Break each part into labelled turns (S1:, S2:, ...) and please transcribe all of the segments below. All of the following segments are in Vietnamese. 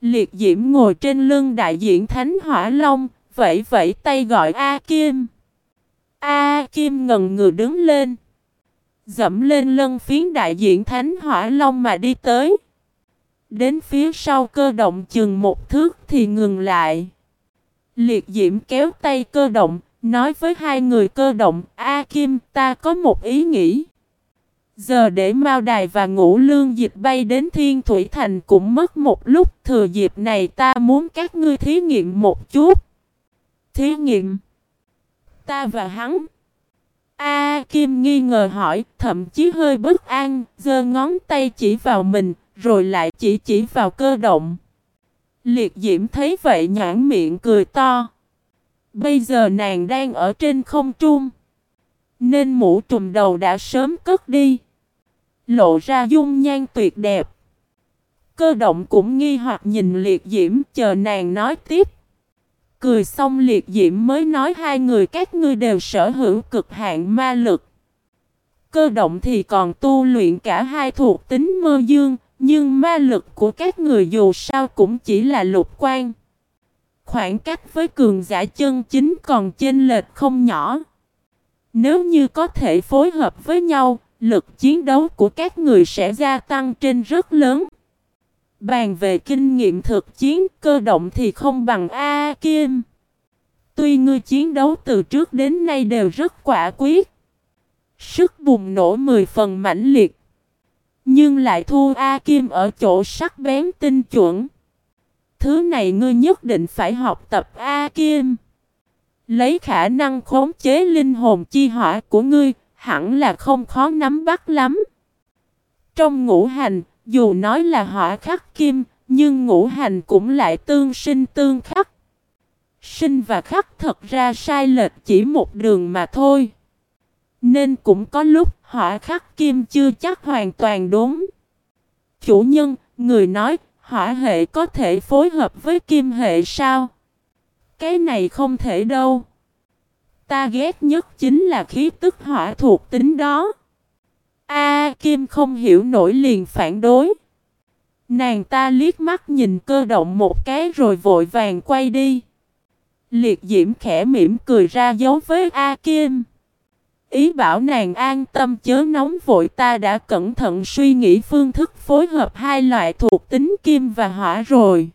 S1: Liệt diễm ngồi trên lưng đại diện Thánh Hỏa Long, vẫy vẫy tay gọi A Kim. A Kim ngần ngừ đứng lên. Dẫm lên lân phiến đại diện Thánh Hỏa Long mà đi tới. Đến phía sau cơ động chừng một thước thì ngừng lại. Liệt diễm kéo tay cơ động, nói với hai người cơ động, A Kim ta có một ý nghĩ. Giờ để Mao Đài và Ngũ Lương Dịch bay đến Thiên Thủy Thành cũng mất một lúc, thừa dịp này ta muốn các ngươi thí nghiệm một chút. Thí nghiệm? Ta và hắn. A Kim nghi ngờ hỏi, thậm chí hơi bất an, giơ ngón tay chỉ vào mình, rồi lại chỉ chỉ vào cơ động. Liệt diễm thấy vậy nhãn miệng cười to. Bây giờ nàng đang ở trên không trung. Nên mũ trùm đầu đã sớm cất đi. Lộ ra dung nhan tuyệt đẹp. Cơ động cũng nghi hoặc nhìn liệt diễm chờ nàng nói tiếp. Cười xong liệt diễm mới nói hai người các ngươi đều sở hữu cực hạn ma lực. Cơ động thì còn tu luyện cả hai thuộc tính mơ dương, nhưng ma lực của các người dù sao cũng chỉ là lục quan. Khoảng cách với cường giả chân chính còn chênh lệch không nhỏ. Nếu như có thể phối hợp với nhau, lực chiến đấu của các người sẽ gia tăng trên rất lớn. Bàn về kinh nghiệm thực chiến, cơ động thì không bằng A Kim. Tuy ngươi chiến đấu từ trước đến nay đều rất quả quyết. Sức bùng nổ 10 phần mãnh liệt. Nhưng lại thua A Kim ở chỗ sắc bén tinh chuẩn. Thứ này ngươi nhất định phải học tập A Kim. Lấy khả năng khống chế linh hồn chi hỏa của ngươi, hẳn là không khó nắm bắt lắm. Trong ngũ hành, dù nói là hỏa khắc kim, nhưng ngũ hành cũng lại tương sinh tương khắc. Sinh và khắc thật ra sai lệch chỉ một đường mà thôi. Nên cũng có lúc hỏa khắc kim chưa chắc hoàn toàn đúng. Chủ nhân, người nói, hỏa hệ có thể phối hợp với kim hệ sao? Cái này không thể đâu. Ta ghét nhất chính là khí tức hỏa thuộc tính đó. A, Kim không hiểu nổi liền phản đối. Nàng ta liếc mắt nhìn cơ động một cái rồi vội vàng quay đi. Liệt diễm khẽ mỉm cười ra dấu với A Kim. Ý bảo nàng an tâm chớ nóng vội, ta đã cẩn thận suy nghĩ phương thức phối hợp hai loại thuộc tính kim và hỏa rồi.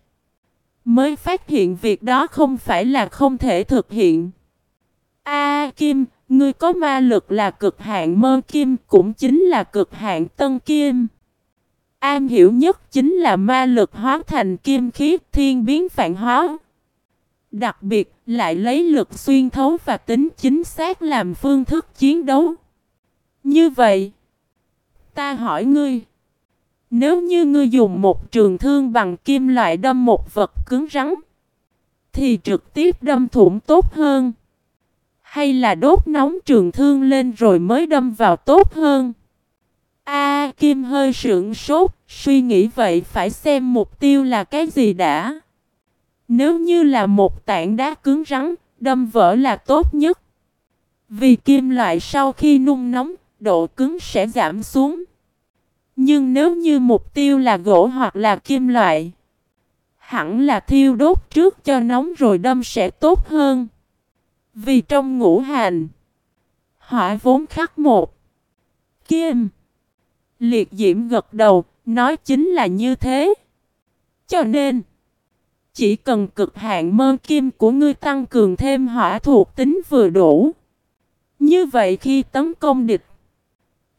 S1: Mới phát hiện việc đó không phải là không thể thực hiện. A Kim, ngươi có ma lực là cực hạn mơ kim cũng chính là cực hạn tân kim. An hiểu nhất chính là ma lực hóa thành kim khí thiên biến phản hóa. Đặc biệt lại lấy lực xuyên thấu và tính chính xác làm phương thức chiến đấu. Như vậy, ta hỏi ngươi, nếu như ngươi dùng một trường thương bằng kim loại đâm một vật cứng rắn, thì trực tiếp đâm thủng tốt hơn. Hay là đốt nóng trường thương lên rồi mới đâm vào tốt hơn? A Kim hơi sững sốt, suy nghĩ vậy phải xem mục tiêu là cái gì đã. Nếu như là một tảng đá cứng rắn, đâm vỡ là tốt nhất. Vì kim loại sau khi nung nóng, độ cứng sẽ giảm xuống. Nhưng nếu như mục tiêu là gỗ hoặc là kim loại, hẳn là thiêu đốt trước cho nóng rồi đâm sẽ tốt hơn. Vì trong ngũ hành, hỏa vốn khắc một. Kim. Liệt diễm gật đầu, nói chính là như thế. Cho nên, chỉ cần cực hạn mơ kim của ngươi tăng cường thêm hỏa thuộc tính vừa đủ. Như vậy khi tấn công địch,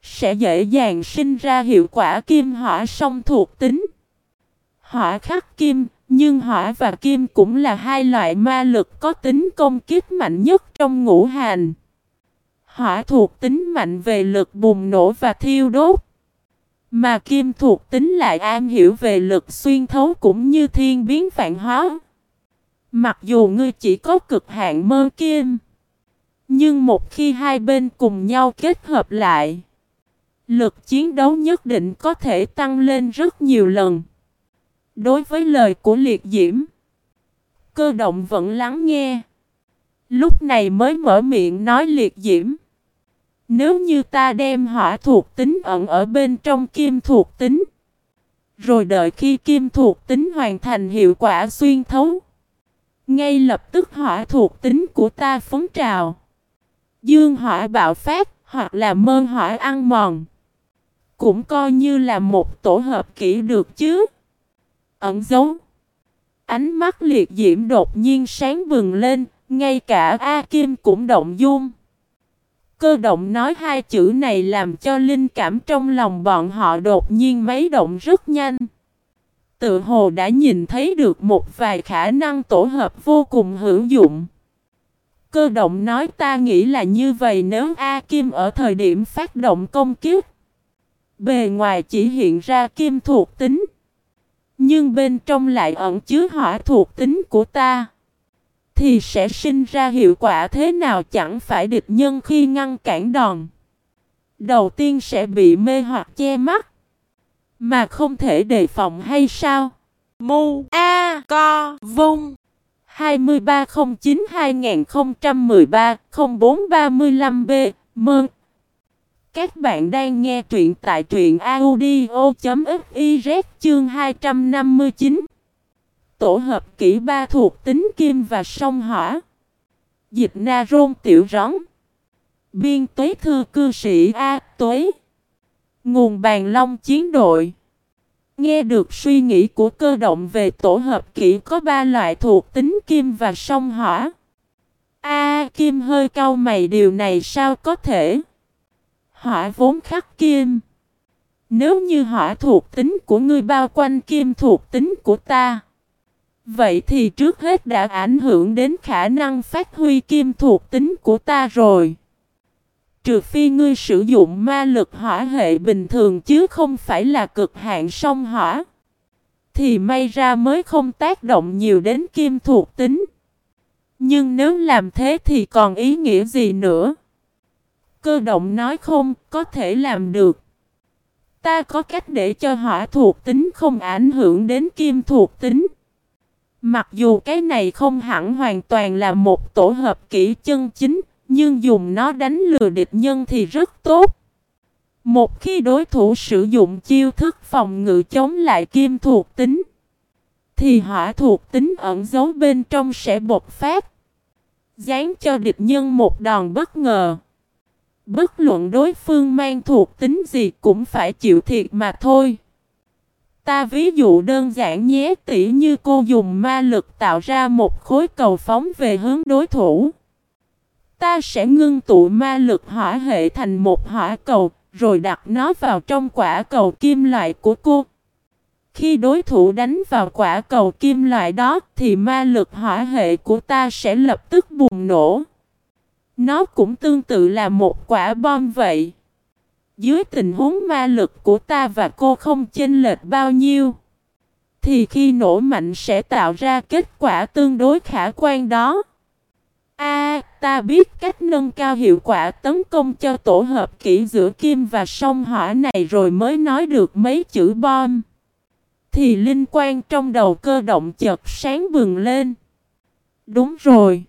S1: sẽ dễ dàng sinh ra hiệu quả kim hỏa song thuộc tính. Hỏa khắc kim, nhưng hỏa và kim cũng là hai loại ma lực có tính công kích mạnh nhất trong ngũ hành. Hỏa thuộc tính mạnh về lực bùng nổ và thiêu đốt. Mà kim thuộc tính lại am hiểu về lực xuyên thấu cũng như thiên biến vạn hóa. Mặc dù ngươi chỉ có cực hạn mơ kim. Nhưng một khi hai bên cùng nhau kết hợp lại. Lực chiến đấu nhất định có thể tăng lên rất nhiều lần. Đối với lời của liệt diễm. Cơ động vẫn lắng nghe. Lúc này mới mở miệng nói liệt diễm. Nếu như ta đem hỏa thuộc tính ẩn ở bên trong kim thuộc tính, Rồi đợi khi kim thuộc tính hoàn thành hiệu quả xuyên thấu. Ngay lập tức hỏa thuộc tính của ta phóng trào. Dương hỏa bạo phát hoặc là mơ hỏa ăn mòn. Cũng coi như là một tổ hợp kỹ được chứ. Ẩn giấu Ánh mắt liệt diễm đột nhiên sáng bừng lên, ngay cả A Kim cũng động dung. Cơ động nói hai chữ này làm cho linh cảm trong lòng bọn họ đột nhiên mấy động rất nhanh. Tự hồ đã nhìn thấy được một vài khả năng tổ hợp vô cùng hữu dụng. Cơ động nói ta nghĩ là như vậy nếu A Kim ở thời điểm phát động công kiếp. Bề ngoài chỉ hiện ra kim thuộc tính. Nhưng bên trong lại ẩn chứa hỏa thuộc tính của ta. Thì sẽ sinh ra hiệu quả thế nào chẳng phải địch nhân khi ngăn cản đòn. Đầu tiên sẽ bị mê hoặc che mắt. Mà không thể đề phòng hay sao? Mu A Co Vung 2309-2013-0435B Mơn các bạn đang nghe truyện tại truyện audio.fiz chương 259 Tổ hợp kỹ ba thuộc tính kim và sông hỏa. Dịch na rôn tiểu rắn. Biên tuế thư cư sĩ A tuế. Nguồn bàn long chiến đội. Nghe được suy nghĩ của cơ động về tổ hợp kỹ có ba loại thuộc tính kim và sông hỏa. A kim hơi cau mày, điều này sao có thể? Hỏa vốn khắc kim. Nếu như hỏa thuộc tính của ngươi bao quanh kim thuộc tính của ta. Vậy thì trước hết đã ảnh hưởng đến khả năng phát huy kim thuộc tính của ta rồi. Trừ phi ngươi sử dụng ma lực hỏa hệ bình thường chứ không phải là cực hạn sông hỏa. Thì may ra mới không tác động nhiều đến kim thuộc tính. Nhưng nếu làm thế thì còn ý nghĩa gì nữa? Cơ động nói không, có thể làm được. Ta có cách để cho hỏa thuộc tính không ảnh hưởng đến kim thuộc tính. Mặc dù cái này không hẳn hoàn toàn là một tổ hợp kỹ chân chính, nhưng dùng nó đánh lừa địch nhân thì rất tốt. Một khi đối thủ sử dụng chiêu thức phòng ngự chống lại kim thuộc tính, thì hỏa thuộc tính ẩn giấu bên trong sẽ bộc phát. Dán cho địch nhân một đòn bất ngờ. Bất luận đối phương mang thuộc tính gì cũng phải chịu thiệt mà thôi. Ta ví dụ đơn giản nhé tỉ như cô dùng ma lực tạo ra một khối cầu phóng về hướng đối thủ. Ta sẽ ngưng tụ ma lực hỏa hệ thành một hỏa cầu, rồi đặt nó vào trong quả cầu kim loại của cô. Khi đối thủ đánh vào quả cầu kim loại đó thì ma lực hỏa hệ của ta sẽ lập tức bùng nổ. Nó cũng tương tự là một quả bom vậy. Dưới tình huống ma lực của ta và cô không chênh lệch bao nhiêu thì khi nổ mạnh sẽ tạo ra kết quả tương đối khả quan đó. A, ta biết cách nâng cao hiệu quả tấn công cho tổ hợp kỹ giữa kim và sông hỏa này rồi mới nói được mấy chữ bom. Thì linh quan trong đầu cơ động chợt sáng bừng lên. Đúng rồi.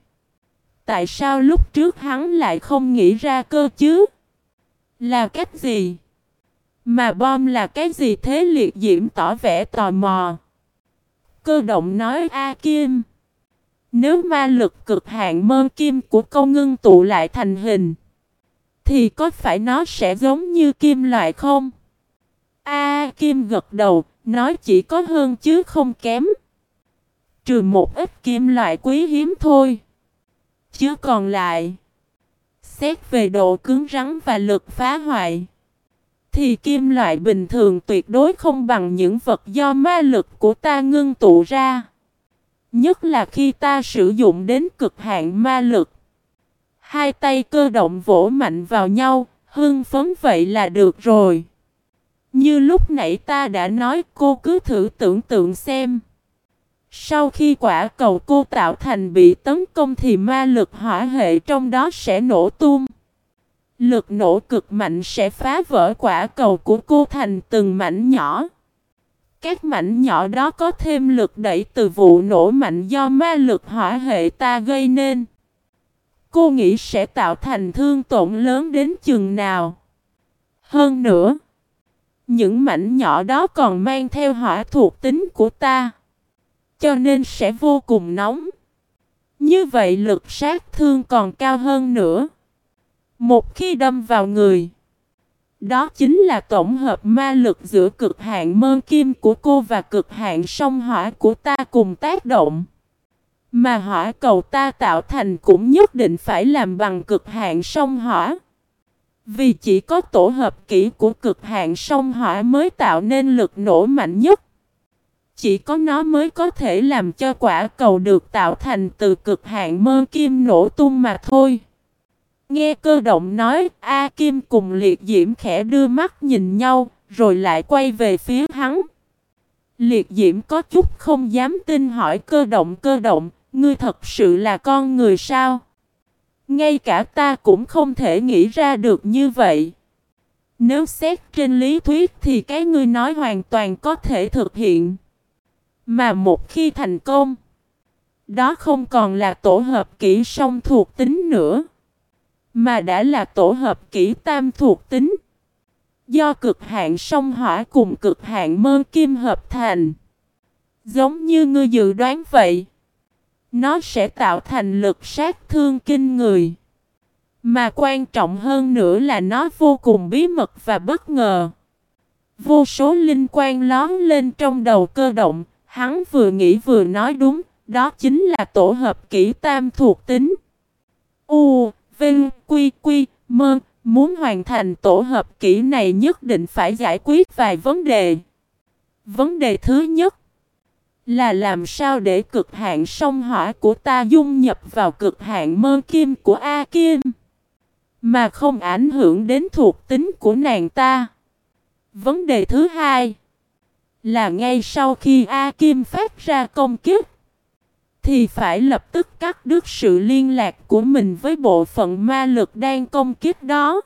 S1: Tại sao lúc trước hắn lại không nghĩ ra cơ chứ? Là cách gì? Mà bom là cái gì thế liệt diễm tỏ vẻ tò mò. Cơ động nói A Kim. Nếu ma lực cực hạn mơ kim của câu ngưng tụ lại thành hình, thì có phải nó sẽ giống như kim loại không? A Kim gật đầu, nói chỉ có hơn chứ không kém. Trừ một ít kim loại quý hiếm thôi. Chứ còn lại, xét về độ cứng rắn và lực phá hoại, thì kim loại bình thường tuyệt đối không bằng những vật do ma lực của ta ngưng tụ ra. Nhất là khi ta sử dụng đến cực hạn ma lực. Hai tay cơ động vỗ mạnh vào nhau, hưng phấn vậy là được rồi. Như lúc nãy ta đã nói cô cứ thử tưởng tượng xem. Sau khi quả cầu cô tạo thành bị tấn công thì ma lực hỏa hệ trong đó sẽ nổ tung. Lực nổ cực mạnh sẽ phá vỡ quả cầu của cô thành từng mảnh nhỏ. Các mảnh nhỏ đó có thêm lực đẩy từ vụ nổ mạnh do ma lực hỏa hệ ta gây nên. Cô nghĩ sẽ tạo thành thương tổn lớn đến chừng nào. Hơn nữa, Những mảnh nhỏ đó còn mang theo hỏa thuộc tính của ta. Cho nên sẽ vô cùng nóng. Như vậy lực sát thương còn cao hơn nữa. Một khi đâm vào người. Đó chính là tổng hợp ma lực giữa cực hạn mơ kim của cô và cực hạn sông hỏa của ta cùng tác động. Mà hỏa cầu ta tạo thành cũng nhất định phải làm bằng cực hạn sông hỏa. Vì chỉ có tổ hợp kỹ của cực hạn sông hỏa mới tạo nên lực nổ mạnh nhất. Chỉ có nó mới có thể làm cho quả cầu được tạo thành từ cực hạn mơ kim nổ tung mà thôi. Nghe cơ động nói, A Kim cùng liệt diễm khẽ đưa mắt nhìn nhau, rồi lại quay về phía hắn. Liệt diễm có chút không dám tin hỏi cơ động cơ động, ngươi thật sự là con người sao? Ngay cả ta cũng không thể nghĩ ra được như vậy. Nếu xét trên lý thuyết thì cái ngươi nói hoàn toàn có thể thực hiện. Mà một khi thành công, đó không còn là tổ hợp kỹ song thuộc tính nữa, mà đã là tổ hợp kỹ tam thuộc tính. Do cực hạn song hỏa cùng cực hạn mơ kim hợp thành. Giống như ngươi dự đoán vậy. Nó sẽ tạo thành lực sát thương kinh người. Mà quan trọng hơn nữa là nó vô cùng bí mật và bất ngờ. Vô số linh quan lón lên trong đầu cơ động, hắn vừa nghĩ vừa nói đúng, đó chính là tổ hợp kỹ tam thuộc tính. U, Vinh, Quy, Quy, Mơ, muốn hoàn thành tổ hợp kỹ này nhất định phải giải quyết vài vấn đề. Vấn đề thứ nhất là làm sao để cực hạn sông hỏa của ta dung nhập vào cực hạn mơ kim của A Kim. Mà không ảnh hưởng đến thuộc tính của nàng ta. Vấn đề thứ hai là ngay sau khi A Kim phát ra công kích thì phải lập tức cắt đứt sự liên lạc của mình với bộ phận ma lực đang công kích đó.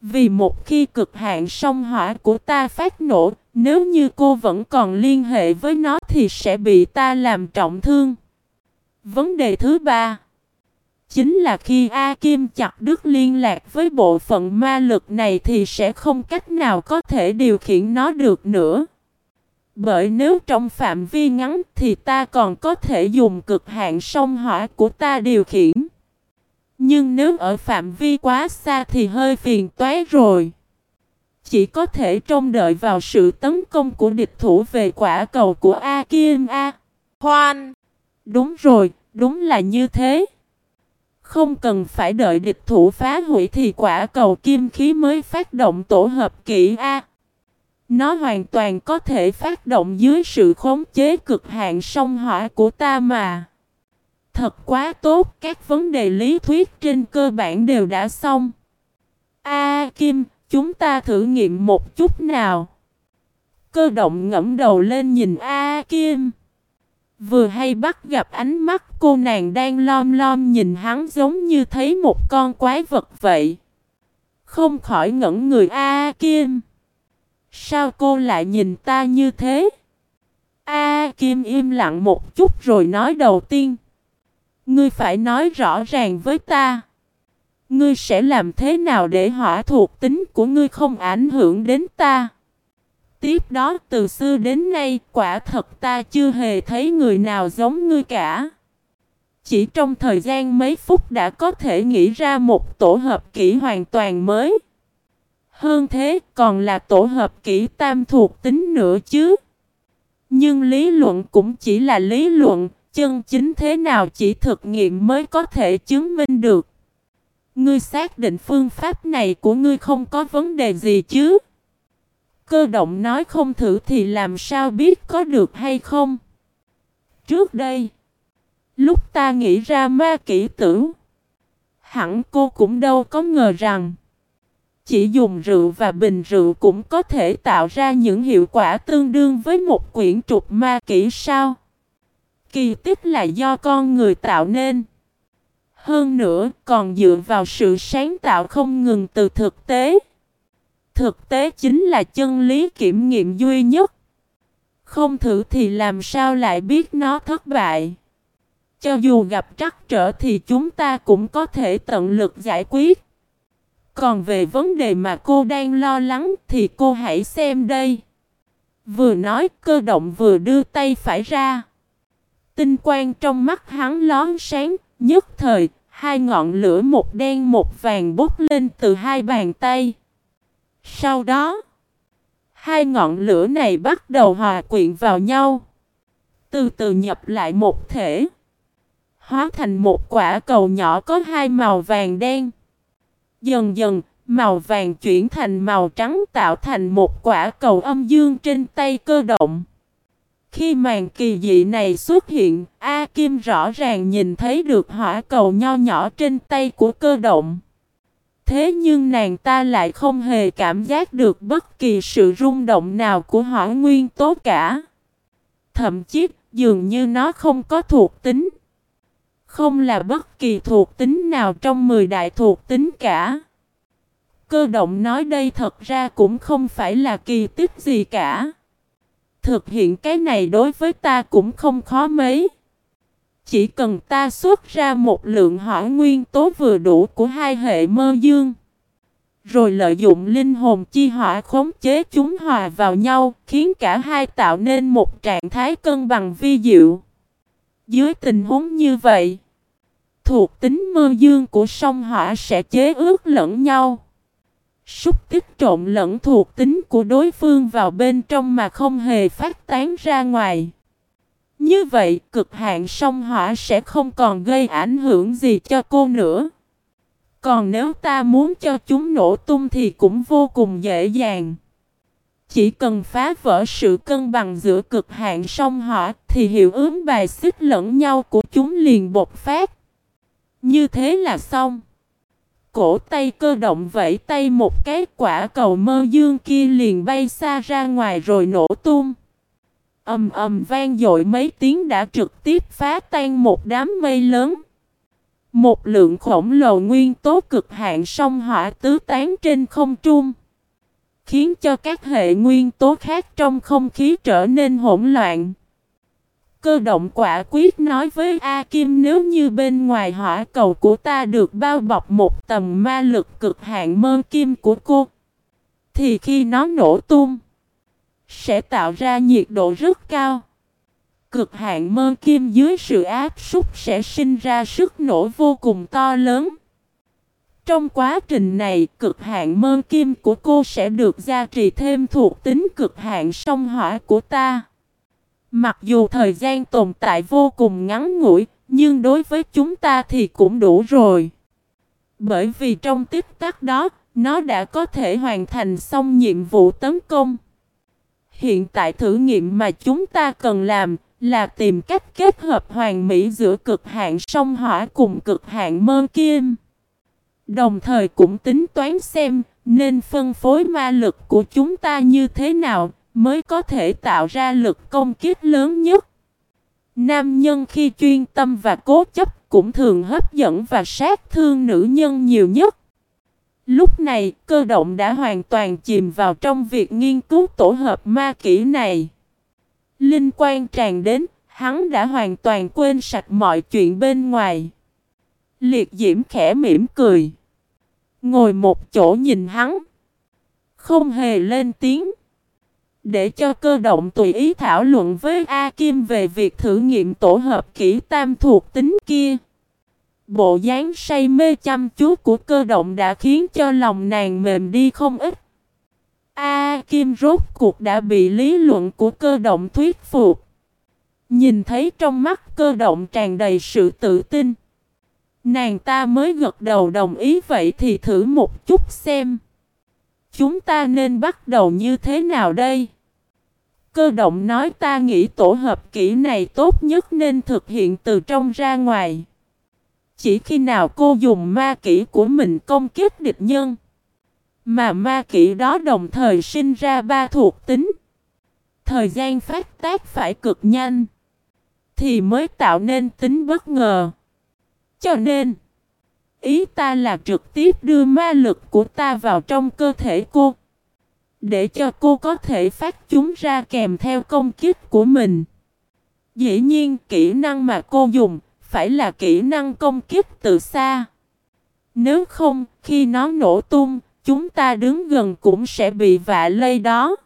S1: Vì một khi cực hạn sông hỏa của ta phát nổ, nếu như cô vẫn còn liên hệ với nó thì sẽ bị ta làm trọng thương. Vấn đề thứ ba Chính là khi A Kim chặt đứt liên lạc với bộ phận ma lực này thì sẽ không cách nào có thể điều khiển nó được nữa. Bởi nếu trong phạm vi ngắn thì ta còn có thể dùng cực hạn sông hỏa của ta điều khiển. Nhưng nếu ở phạm vi quá xa thì hơi phiền toái rồi. Chỉ có thể trông đợi vào sự tấn công của địch thủ về quả cầu của A Kim A. Hoan! Đúng rồi, đúng là như thế. Không cần phải đợi địch thủ phá hủy thì quả cầu kim khí mới phát động tổ hợp kỹ A. Nó hoàn toàn có thể phát động dưới sự khống chế cực hạn sông hỏa của ta mà. Thật quá tốt, các vấn đề lý thuyết trên cơ bản đều đã xong. A Kim, chúng ta thử nghiệm một chút nào. Cơ động ngẫm đầu lên nhìn A Kim. Vừa hay bắt gặp ánh mắt cô nàng đang lom lom nhìn hắn giống như thấy một con quái vật vậy. Không khỏi ngẩn người A Kim. Sao cô lại nhìn ta như thế? A, Kim im lặng một chút rồi nói đầu tiên. Ngươi phải nói rõ ràng với ta. Ngươi sẽ làm thế nào để hỏa thuộc tính của ngươi không ảnh hưởng đến ta? Tiếp đó, từ xưa đến nay, quả thật ta chưa hề thấy người nào giống ngươi cả. Chỉ trong thời gian mấy phút đã có thể nghĩ ra một tổ hợp kỹ hoàn toàn mới. Hơn thế còn là tổ hợp kỹ tam thuộc tính nữa chứ. Nhưng lý luận cũng chỉ là lý luận, chân chính thế nào chỉ thực nghiệm mới có thể chứng minh được. Ngươi xác định phương pháp này của ngươi không có vấn đề gì chứ? Cơ động nói không thử thì làm sao biết có được hay không? Trước đây, lúc ta nghĩ ra ma kỹ tử, hẳn cô cũng đâu có ngờ rằng chỉ dùng rượu và bình rượu cũng có thể tạo ra những hiệu quả tương đương với một quyển trục ma kỹ sao? Kỳ tích là do con người tạo nên. Hơn nữa, còn dựa vào sự sáng tạo không ngừng từ thực tế. Thực tế chính là chân lý kiểm nghiệm duy nhất. Không thử thì làm sao lại biết nó thất bại. Cho dù gặp trắc trở thì chúng ta cũng có thể tận lực giải quyết. Còn về vấn đề mà cô đang lo lắng thì cô hãy xem đây. Vừa nói cơ động vừa đưa tay phải ra. Tinh quang trong mắt hắn lón sáng, nhất thời, hai ngọn lửa một đen một vàng bốc lên từ hai bàn tay. Sau đó, hai ngọn lửa này bắt đầu hòa quyện vào nhau. Từ từ nhập lại một thể. Hóa thành một quả cầu nhỏ có hai màu vàng đen. Dần dần, màu vàng chuyển thành màu trắng tạo thành một quả cầu âm dương trên tay cơ động. Khi màn kỳ dị này xuất hiện, A Kim rõ ràng nhìn thấy được hỏa cầu nho nhỏ trên tay của cơ động. Thế nhưng nàng ta lại không hề cảm giác được bất kỳ sự rung động nào của hỏa nguyên tố cả. Thậm chí, dường như nó không có thuộc tính. Không là bất kỳ thuộc tính nào trong 10 đại thuộc tính cả. Cơ động nói đây thật ra cũng không phải là kỳ tích gì cả. Thực hiện cái này đối với ta cũng không khó mấy. Chỉ cần ta xuất ra một lượng hỏa nguyên tố vừa đủ của hai hệ mơ dương. Rồi lợi dụng linh hồn chi hỏa khống chế chúng hòa vào nhau, khiến cả hai tạo nên một trạng thái cân bằng vi diệu. Dưới tình huống như vậy, thuộc tính mơ dương của sông hỏa sẽ chế ước lẫn nhau. Xúc tích trộn lẫn thuộc tính của đối phương vào bên trong mà không hề phát tán ra ngoài. Như vậy, cực hạn sông hỏa sẽ không còn gây ảnh hưởng gì cho cô nữa. Còn nếu ta muốn cho chúng nổ tung thì cũng vô cùng dễ dàng. Chỉ cần phá vỡ sự cân bằng giữa cực hạn sông hỏa thì hiệu ứng bài xích lẫn nhau của chúng liền bộc phát. Như thế là xong. Cổ tay cơ động vẫy tay một cái, quả cầu mơ dương kia liền bay xa ra ngoài rồi nổ tung. Ầm ầm vang dội mấy tiếng đã trực tiếp phá tan một đám mây lớn. Một lượng khổng lồ nguyên tố cực hạn sông hỏa tứ tán trên không trung. Khiến cho các hệ nguyên tố khác trong không khí trở nên hỗn loạn. Cơ động quả quyết nói với A Kim nếu như bên ngoài hỏa cầu của ta được bao bọc một tầng ma lực cực hạn mơ kim của cô. Thì khi nó nổ tung, sẽ tạo ra nhiệt độ rất cao. Cực hạn mơ kim dưới sự áp súc sẽ sinh ra sức nổ vô cùng to lớn. Trong quá trình này, cực hạn mơ kim của cô sẽ được gia trì thêm thuộc tính cực hạn sông hỏa của ta. Mặc dù thời gian tồn tại vô cùng ngắn ngủi, nhưng đối với chúng ta thì cũng đủ rồi. Bởi vì trong tích tắc đó, nó đã có thể hoàn thành xong nhiệm vụ tấn công. Hiện tại thử nghiệm mà chúng ta cần làm là tìm cách kết hợp hoàn mỹ giữa cực hạn sông hỏa cùng cực hạn mơ kim. Đồng thời cũng tính toán xem nên phân phối ma lực của chúng ta như thế nào mới có thể tạo ra lực công kích lớn nhất. Nam nhân khi chuyên tâm và cố chấp cũng thường hấp dẫn và sát thương nữ nhân nhiều nhất. Lúc này, cơ động đã hoàn toàn chìm vào trong việc nghiên cứu tổ hợp ma kỹ này. Linh quan tràn đến, hắn đã hoàn toàn quên sạch mọi chuyện bên ngoài. Liệt diễm khẽ mỉm cười. Ngồi một chỗ nhìn hắn. Không hề lên tiếng. Để cho cơ động tùy ý thảo luận với A Kim về việc thử nghiệm tổ hợp kỹ tam thuộc tính kia. Bộ dáng say mê chăm chú của cơ động đã khiến cho lòng nàng mềm đi không ít. A Kim rốt cuộc đã bị lý luận của cơ động thuyết phục. Nhìn thấy trong mắt cơ động tràn đầy sự tự tin. Nàng ta mới gật đầu đồng ý vậy thì thử một chút xem. Chúng ta nên bắt đầu như thế nào đây? Cơ động nói ta nghĩ tổ hợp kỹ này tốt nhất nên thực hiện từ trong ra ngoài. Chỉ khi nào cô dùng ma kỹ của mình công kích địch nhân. Mà ma kỹ đó đồng thời sinh ra ba thuộc tính. Thời gian phát tác phải cực nhanh. Thì mới tạo nên tính bất ngờ. Cho nên. Ý ta là trực tiếp đưa ma lực của ta vào trong cơ thể cô. Để cho cô có thể phát chúng ra kèm theo công kích của mình. Dĩ nhiên kỹ năng mà cô dùng phải là kỹ năng công kích từ xa. Nếu không, khi nó nổ tung, chúng ta đứng gần cũng sẽ bị vạ lây đó.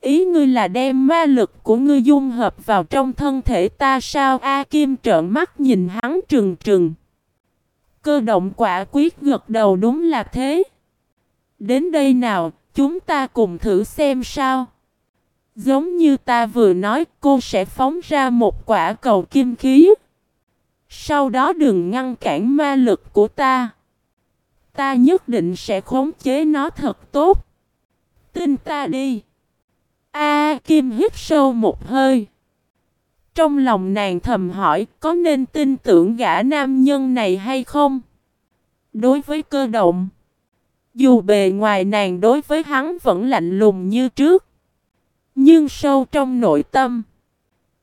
S1: Ý ngươi là đem ma lực của ngươi dung hợp vào trong thân thể ta sao A Kim trợn mắt nhìn hắn trừng trừng. Cơ động quả quyết gật đầu đúng là thế. Đến đây nào, chúng ta cùng thử xem sao. Giống như ta vừa nói cô sẽ phóng ra một quả cầu kim khí. Sau đó đừng ngăn cản ma lực của ta. Ta nhất định sẽ khống chế nó thật tốt. Tin ta đi. A Kim hít sâu một hơi. Trong lòng nàng thầm hỏi có nên tin tưởng gã nam nhân này hay không? Đối với cơ động, dù bề ngoài nàng đối với hắn vẫn lạnh lùng như trước, nhưng sâu trong nội tâm,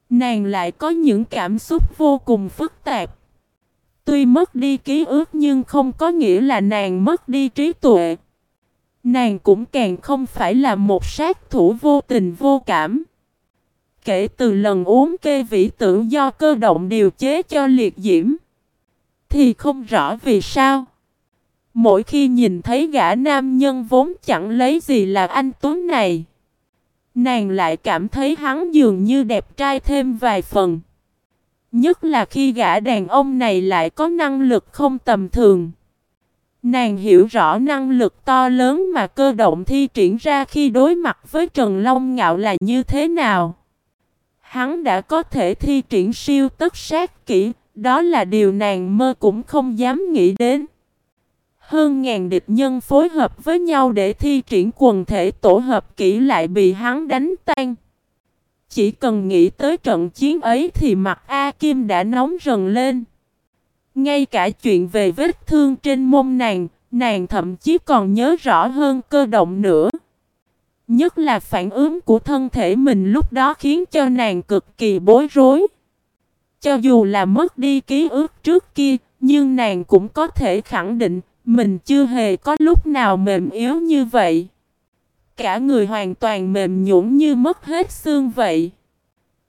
S1: nàng lại có những cảm xúc vô cùng phức tạp. Tuy mất đi ký ức nhưng không có nghĩa là nàng mất đi trí tuệ. Nàng cũng càng không phải là một sát thủ vô tình vô cảm. Kể từ lần uống kê vĩ tử do cơ động điều chế cho liệt diễm, thì không rõ vì sao. Mỗi khi nhìn thấy gã nam nhân vốn chẳng lấy gì là anh Tuấn này, nàng lại cảm thấy hắn dường như đẹp trai thêm vài phần. Nhất là khi gã đàn ông này lại có năng lực không tầm thường. Nàng hiểu rõ năng lực to lớn mà cơ động thi triển ra khi đối mặt với Trần Long Ngạo là như thế nào. Hắn đã có thể thi triển siêu tất sát kỹ, đó là điều nàng mơ cũng không dám nghĩ đến. Hơn ngàn địch nhân phối hợp với nhau để thi triển quần thể tổ hợp kỹ lại bị hắn đánh tan. Chỉ cần nghĩ tới trận chiến ấy thì mặt A Kim đã nóng rần lên. Ngay cả chuyện về vết thương trên mông nàng, nàng thậm chí còn nhớ rõ hơn cơ động nữa. Nhất là phản ứng của thân thể mình lúc đó khiến cho nàng cực kỳ bối rối. Cho dù là mất đi ký ức trước kia, nhưng nàng cũng có thể khẳng định mình chưa hề có lúc nào mềm yếu như vậy. Cả người hoàn toàn mềm nhũn như mất hết xương vậy.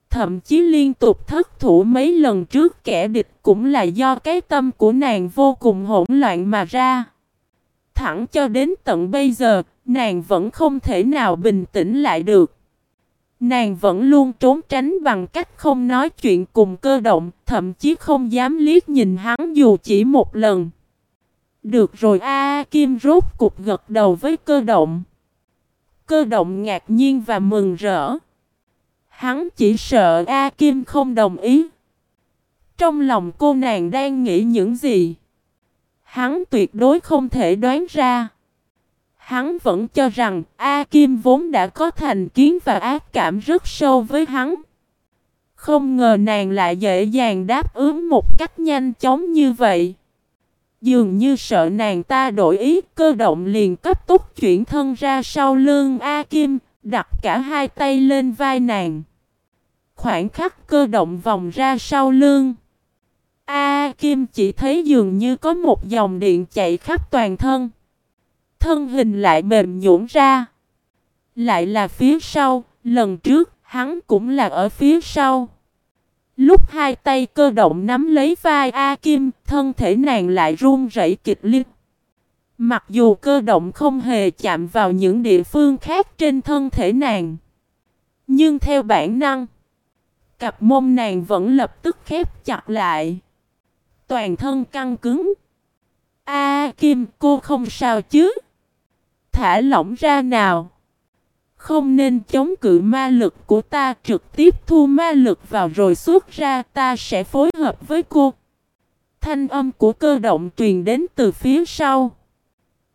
S1: Thậm chí liên tục thất thủ mấy lần trước kẻ địch cũng là do cái tâm của nàng vô cùng hỗn loạn mà ra. Thẳng cho đến tận bây giờ, nàng vẫn không thể nào bình tĩnh lại được. Nàng vẫn luôn trốn tránh bằng cách không nói chuyện cùng cơ động, thậm chí không dám liếc nhìn hắn dù chỉ một lần. Được rồi A Kim rốt cục gật đầu với cơ động. Cơ động ngạc nhiên và mừng rỡ. Hắn chỉ sợ A Kim không đồng ý. Trong lòng cô nàng đang nghĩ những gì? Hắn tuyệt đối không thể đoán ra. Hắn vẫn cho rằng A Kim vốn đã có thành kiến và ác cảm rất sâu với hắn. Không ngờ nàng lại dễ dàng đáp ứng một cách nhanh chóng như vậy. Dường như sợ nàng ta đổi ý cơ động liền cấp tốc chuyển thân ra sau lưng A Kim, đặt cả hai tay lên vai nàng. Khoảng khắc cơ động vòng ra sau lưng. A Kim chỉ thấy dường như có một dòng điện chạy khắp toàn thân. Thân hình lại mềm nhũn ra. Lại là phía sau, lần trước hắn cũng là ở phía sau. Lúc hai tay cơ động nắm lấy vai A Kim, thân thể nàng lại run rẩy kịch liệt. Mặc dù cơ động không hề chạm vào những địa phương khác trên thân thể nàng. Nhưng theo bản năng, cặp mông nàng vẫn lập tức khép chặt lại. Toàn thân căng cứng. A Kim cô không sao chứ? Thả lỏng ra nào. Không nên chống cự ma lực của ta trực tiếp thu ma lực vào rồi xuất ra ta sẽ phối hợp với cô. Thanh âm của cơ động truyền đến từ phía sau.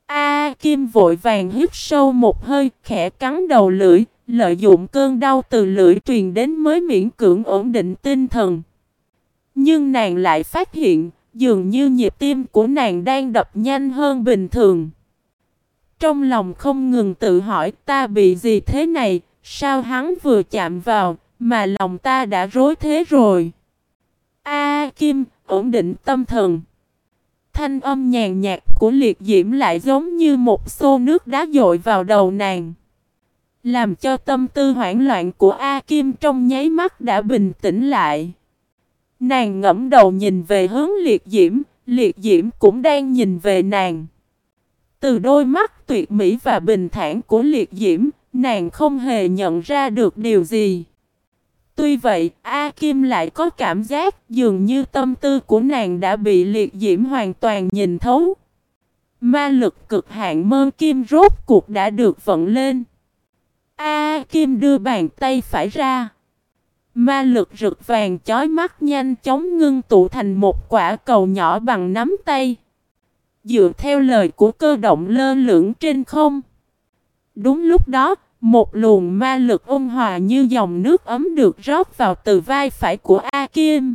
S1: A Kim vội vàng hít sâu một hơi khẽ cắn đầu lưỡi, lợi dụng cơn đau từ lưỡi truyền đến mới miễn cưỡng ổn định tinh thần. Nhưng nàng lại phát hiện, dường như nhịp tim của nàng đang đập nhanh hơn bình thường. Trong lòng không ngừng tự hỏi ta bị gì thế này, sao hắn vừa chạm vào, mà lòng ta đã rối thế rồi. A Kim, ổn định tâm thần. Thanh âm nhàn nhạt của liệt diễm lại giống như một xô nước đá dội vào đầu nàng. Làm cho tâm tư hoảng loạn của A Kim trong nháy mắt đã bình tĩnh lại. Nàng ngẫm đầu nhìn về hướng liệt diễm, liệt diễm cũng đang nhìn về nàng. Từ đôi mắt tuyệt mỹ và bình thản của liệt diễm, nàng không hề nhận ra được điều gì. Tuy vậy, A Kim lại có cảm giác dường như tâm tư của nàng đã bị liệt diễm hoàn toàn nhìn thấu. Ma lực cực hạn mơ kim rốt cuộc đã được vận lên. A Kim đưa bàn tay phải ra. Ma lực rực vàng chói mắt nhanh chóng ngưng tụ thành một quả cầu nhỏ bằng nắm tay. Dựa theo lời của cơ động lơ lửng trên không. Đúng lúc đó, một luồng ma lực ôn hòa như dòng nước ấm được rót vào từ vai phải của A Kim.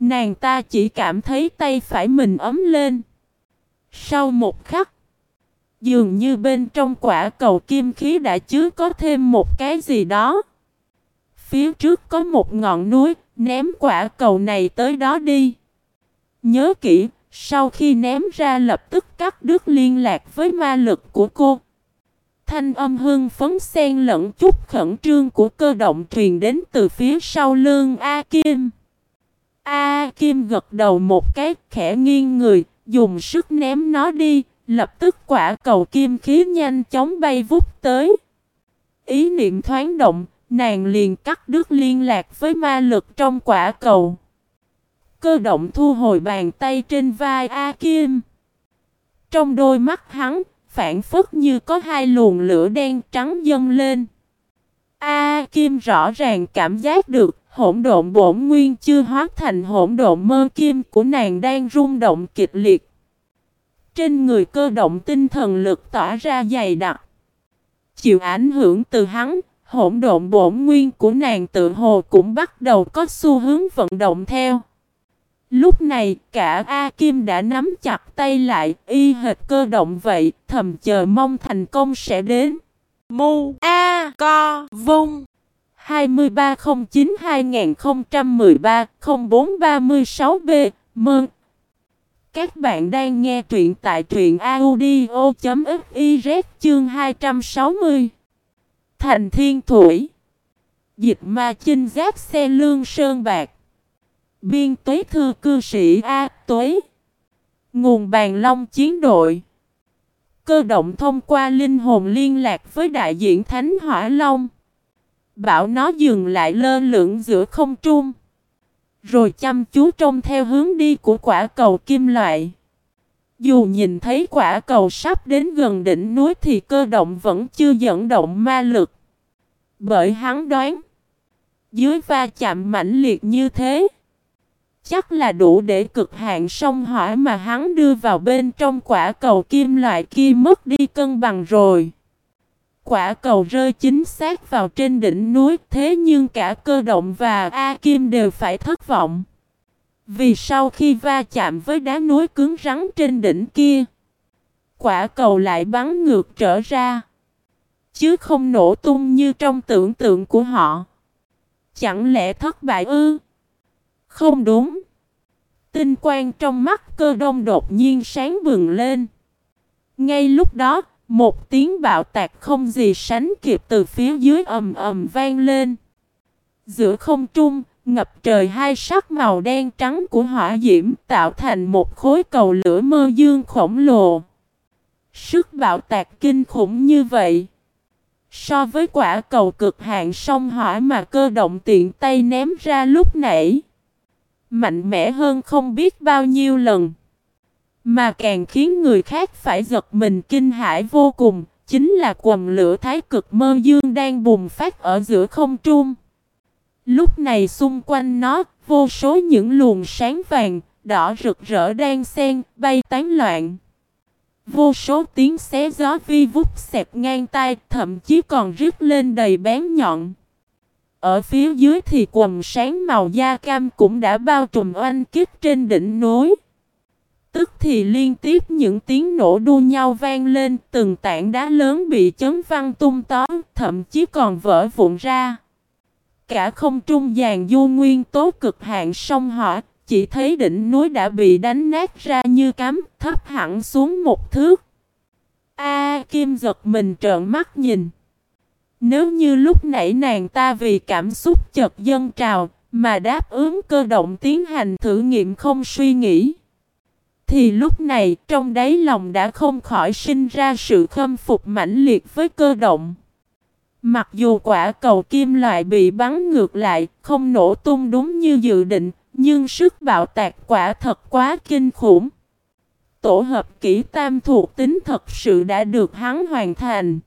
S1: Nàng ta chỉ cảm thấy tay phải mình ấm lên. Sau một khắc, dường như bên trong quả cầu kim khí đã chứa có thêm một cái gì đó. Phía trước có một ngọn núi, ném quả cầu này tới đó đi. Nhớ kỹ, sau khi ném ra lập tức cắt đứt liên lạc với ma lực của cô. Thanh âm hương phấn xen lẫn chút khẩn trương của cơ động truyền đến từ phía sau lưng A Kim. A Kim gật đầu một cái khẽ nghiêng người, dùng sức ném nó đi, lập tức quả cầu kim khí nhanh chóng bay vút tới. Ý niệm thoáng động, nàng liền cắt đứt liên lạc với ma lực trong quả cầu. Cơ động thu hồi bàn tay trên vai A Kim. Trong đôi mắt hắn, phản phất như có hai luồng lửa đen trắng dâng lên. A Kim rõ ràng cảm giác được hỗn độn bổn nguyên chưa hóa thành hỗn độn mơ kim của nàng đang rung động kịch liệt. Trên người cơ động tinh thần lực tỏa ra dày đặc. Chịu ảnh hưởng từ hắn, hỗn độn bổn nguyên của nàng tự hồ cũng bắt đầu có xu hướng vận động theo. Lúc này cả A Kim đã nắm chặt tay lại y hệt cơ động vậy thầm chờ mong thành công sẽ đến. Mu A Co Vung. 2309-2013-0436B Mơn. Các bạn đang nghe truyện tại truyện audio.fiz chương 260 Thành Thiên Thủy. Dịch ma chinh giáp xe lương sơn bạc Biên tuế thư cư sĩ A tuế. Nguồn bàn long chiến đội. Cơ động thông qua linh hồn liên lạc với đại diện Thánh Hỏa Long. Bảo nó dừng lại lơ lửng giữa không trung. Rồi chăm chú trông theo hướng đi của quả cầu kim loại. Dù nhìn thấy quả cầu sắp đến gần đỉnh núi thì cơ động vẫn chưa dẫn động ma lực. Bởi hắn đoán, Dưới va chạm mãnh liệt như thế Chắc là đủ để cực hạn sông hỏa mà hắn đưa vào bên trong quả cầu kim loại kia mất đi cân bằng rồi. Quả cầu rơi chính xác vào trên đỉnh núi thế nhưng cả cơ động và A Kim đều phải thất vọng. Vì sau khi va chạm với đá núi cứng rắn trên đỉnh kia, quả cầu lại bắn ngược trở ra. Chứ không nổ tung như trong tưởng tượng của họ. Chẳng lẽ thất bại ư? Không đúng. Tinh quang trong mắt cơ đông đột nhiên sáng bừng lên. Ngay lúc đó, một tiếng bạo tạc không gì sánh kịp từ phía dưới ầm ầm vang lên. Giữa không trung, ngập trời hai sắc màu đen trắng của hỏa diễm tạo thành một khối cầu lửa mơ dương khổng lồ. Sức bạo tạc kinh khủng như vậy. So với quả cầu cực hạn sông hỏa mà cơ động tiện tay ném ra lúc nãy. Mạnh mẽ hơn không biết bao nhiêu lần. Mà càng khiến người khác phải giật mình kinh hãi vô cùng, chính là quầm lửa thái cực mơ dương đang bùng phát ở giữa không trung. Lúc này xung quanh nó, vô số những luồng sáng vàng, đỏ rực rỡ đang xen, bay tán loạn. Vô số tiếng xé gió vi vút xẹp ngang tai, thậm chí còn rít lên đầy bén nhọn. Ở phía dưới thì quần sáng màu da cam cũng đã bao trùm oanh kích trên đỉnh núi. Tức thì liên tiếp những tiếng nổ đua nhau vang lên, từng tảng đá lớn bị chấn văng tung tóm, thậm chí còn vỡ vụn ra. Cả không trung dàn du nguyên tố cực hạn sông hỏa, chỉ thấy đỉnh núi đã bị đánh nát ra như cắm, thấp hẳn xuống một thước. A Kim giật mình trợn mắt nhìn. Nếu như lúc nãy nàng ta vì cảm xúc chợt dân trào, mà đáp ứng cơ động tiến hành thử nghiệm không suy nghĩ. Thì lúc này trong đáy lòng đã không khỏi sinh ra sự khâm phục mãnh liệt với cơ động. Mặc dù quả cầu kim loại bị bắn ngược lại, không nổ tung đúng như dự định, nhưng sức bạo tạc quả thật quá kinh khủng. Tổ hợp kỹ tam thuộc tính thật sự đã được hắn hoàn thành.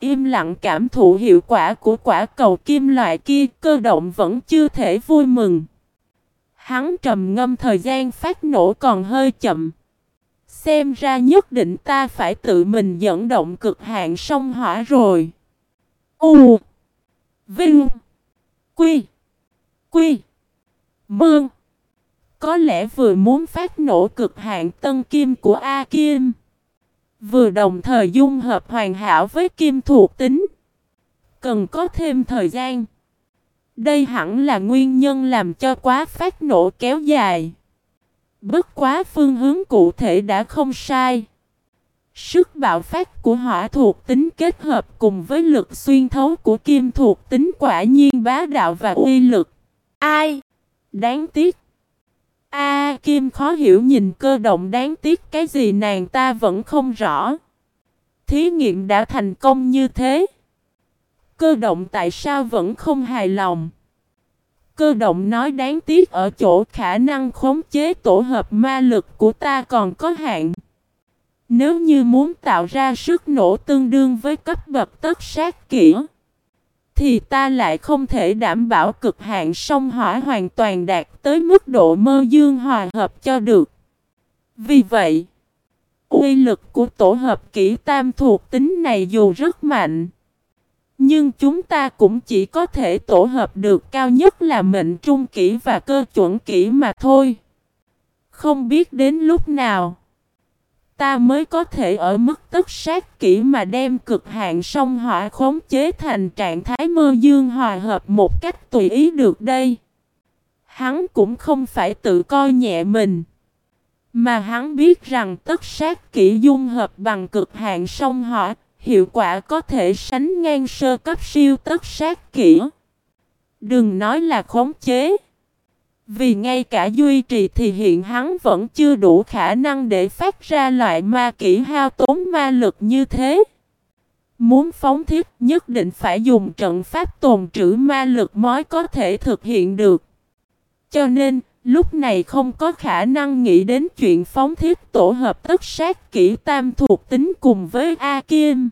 S1: Im lặng cảm thụ hiệu quả của quả cầu kim loại kia, cơ động vẫn chưa thể vui mừng. Hắn trầm ngâm thời gian phát nổ còn hơi chậm. Xem ra nhất định ta phải tự mình dẫn động cực hạn sông hỏa rồi. U Vinh Quy Quy Mương Có lẽ vừa muốn phát nổ cực hạn tân kim của A Kim Vừa đồng thời dung hợp hoàn hảo với kim thuộc tính Cần có thêm thời gian Đây hẳn là nguyên nhân làm cho quá phát nổ kéo dài Bất quá phương hướng cụ thể đã không sai Sức bạo phát của hỏa thuộc tính kết hợp cùng với lực xuyên thấu của kim thuộc tính quả nhiên bá đạo và uy lực. Ai? Đáng tiếc. A Kim khó hiểu nhìn cơ động đáng tiếc cái gì nàng ta vẫn không rõ. Thí nghiệm đã thành công như thế. Cơ động tại sao vẫn không hài lòng? Cơ động nói đáng tiếc ở chỗ khả năng khống chế tổ hợp ma lực của ta còn có hạn. Nếu như muốn tạo ra sức nổ tương đương với cấp bậc tất sát kỹ, thì ta lại không thể đảm bảo cực hạn sông hỏa hoàn toàn đạt tới mức độ mơ dương hòa hợp cho được. Vì vậy, uy lực của tổ hợp kỹ tam thuộc tính này dù rất mạnh, nhưng chúng ta cũng chỉ có thể tổ hợp được cao nhất là mệnh trung kỹ và cơ chuẩn kỹ mà thôi. Không biết đến lúc nào Ta mới có thể ở mức tất sát kỹ mà đem cực hạn sông hỏa khống chế thành trạng thái mơ dương hòa hợp một cách tùy ý được đây. Hắn cũng không phải tự coi nhẹ mình. Mà hắn biết rằng tất sát kỹ dung hợp bằng cực hạn sông hỏa, hiệu quả có thể sánh ngang sơ cấp siêu tất sát kỹ. Đừng nói là khống chế. Vì ngay cả duy trì thì hiện hắn vẫn chưa đủ khả năng để phát ra loại ma kỹ hao tốn ma lực như thế. Muốn phóng thiết nhất định phải dùng trận pháp tồn trữ ma lực mới có thể thực hiện được. Cho nên, lúc này không có khả năng nghĩ đến chuyện phóng thiết tổ hợp tất sát kỹ tam thuộc tính cùng với A Kim.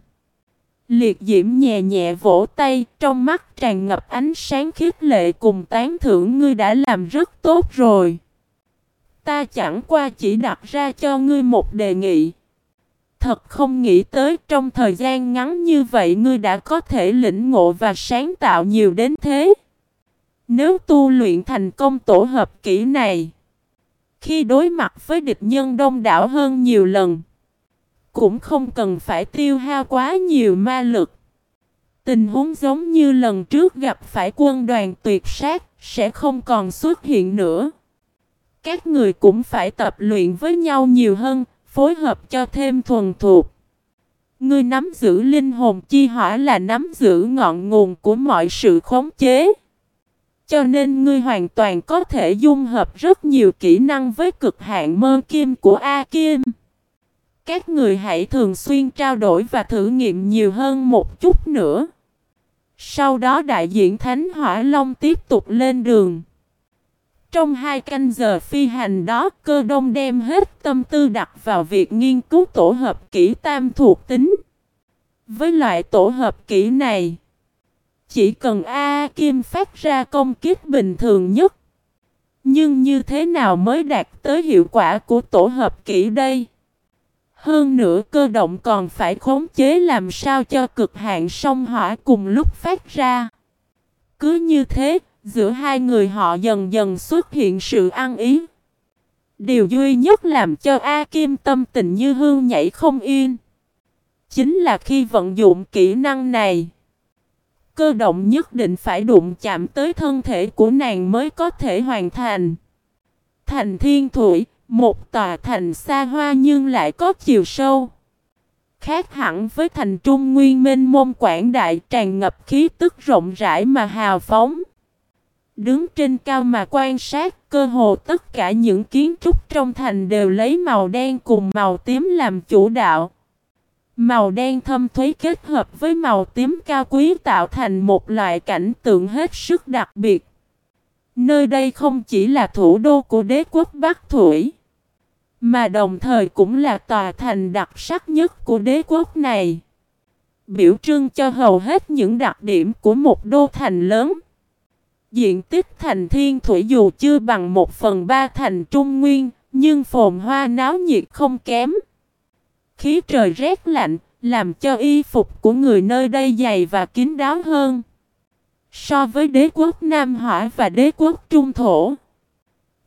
S1: Liệt diễm nhẹ nhẹ vỗ tay, trong mắt tràn ngập ánh sáng khiết lệ cùng tán thưởng ngươi đã làm rất tốt rồi. Ta chẳng qua chỉ đặt ra cho ngươi một đề nghị. Thật không nghĩ tới trong thời gian ngắn như vậy ngươi đã có thể lĩnh ngộ và sáng tạo nhiều đến thế. Nếu tu luyện thành công tổ hợp kỹ này, khi đối mặt với địch nhân đông đảo hơn nhiều lần, cũng không cần phải tiêu hao quá nhiều ma lực. Tình huống giống như lần trước gặp phải quân đoàn tuyệt sát sẽ không còn xuất hiện nữa. Các người cũng phải tập luyện với nhau nhiều hơn, phối hợp cho thêm thuần thuộc. Ngươi nắm giữ linh hồn chi hỏa là nắm giữ ngọn nguồn của mọi sự khống chế. Cho nên ngươi hoàn toàn có thể dung hợp rất nhiều kỹ năng với cực hạn mơ kim của A Kim. Các người hãy thường xuyên trao đổi và thử nghiệm nhiều hơn một chút nữa. Sau đó đại diện Thánh Hỏa Long tiếp tục lên đường. Trong hai canh giờ phi hành đó, cơ đông đem hết tâm tư đặt vào việc nghiên cứu tổ hợp kỹ tam thuộc tính. Với loại tổ hợp kỹ này, chỉ cần A Kim phát ra công kích bình thường nhất. Nhưng như thế nào mới đạt tới hiệu quả của tổ hợp kỹ đây? Hơn nữa cơ động còn phải khống chế làm sao cho cực hạn sông hỏa cùng lúc phát ra. Cứ như thế, giữa hai người họ dần dần xuất hiện sự ăn ý. Điều duy nhất làm cho A Kim tâm tình như hương nhảy không yên. Chính là khi vận dụng kỹ năng này. Cơ động nhất định phải đụng chạm tới thân thể của nàng mới có thể hoàn thành. Thành thiên thủy, một tòa thành xa hoa nhưng lại có chiều sâu. Khác hẳn với thành trung nguyên minh môn quảng đại tràn ngập khí tức rộng rãi mà hào phóng. Đứng trên cao mà quan sát, cơ hồ tất cả những kiến trúc trong thành đều lấy màu đen cùng màu tím làm chủ đạo. Màu đen thâm thúy kết hợp với màu tím cao quý tạo thành một loại cảnh tượng hết sức đặc biệt. Nơi đây không chỉ là thủ đô của đế quốc Bắc Thủy, mà đồng thời cũng là tòa thành đặc sắc nhất của đế quốc này. Biểu trưng cho hầu hết những đặc điểm của một đô thành lớn. Diện tích thành thiên thủy dù chưa bằng một phần ba thành trung nguyên, nhưng phồn hoa náo nhiệt không kém. Khí trời rét lạnh, làm cho y phục của người nơi đây dày và kín đáo hơn. So với đế quốc Nam Hỏa và đế quốc Trung Thổ,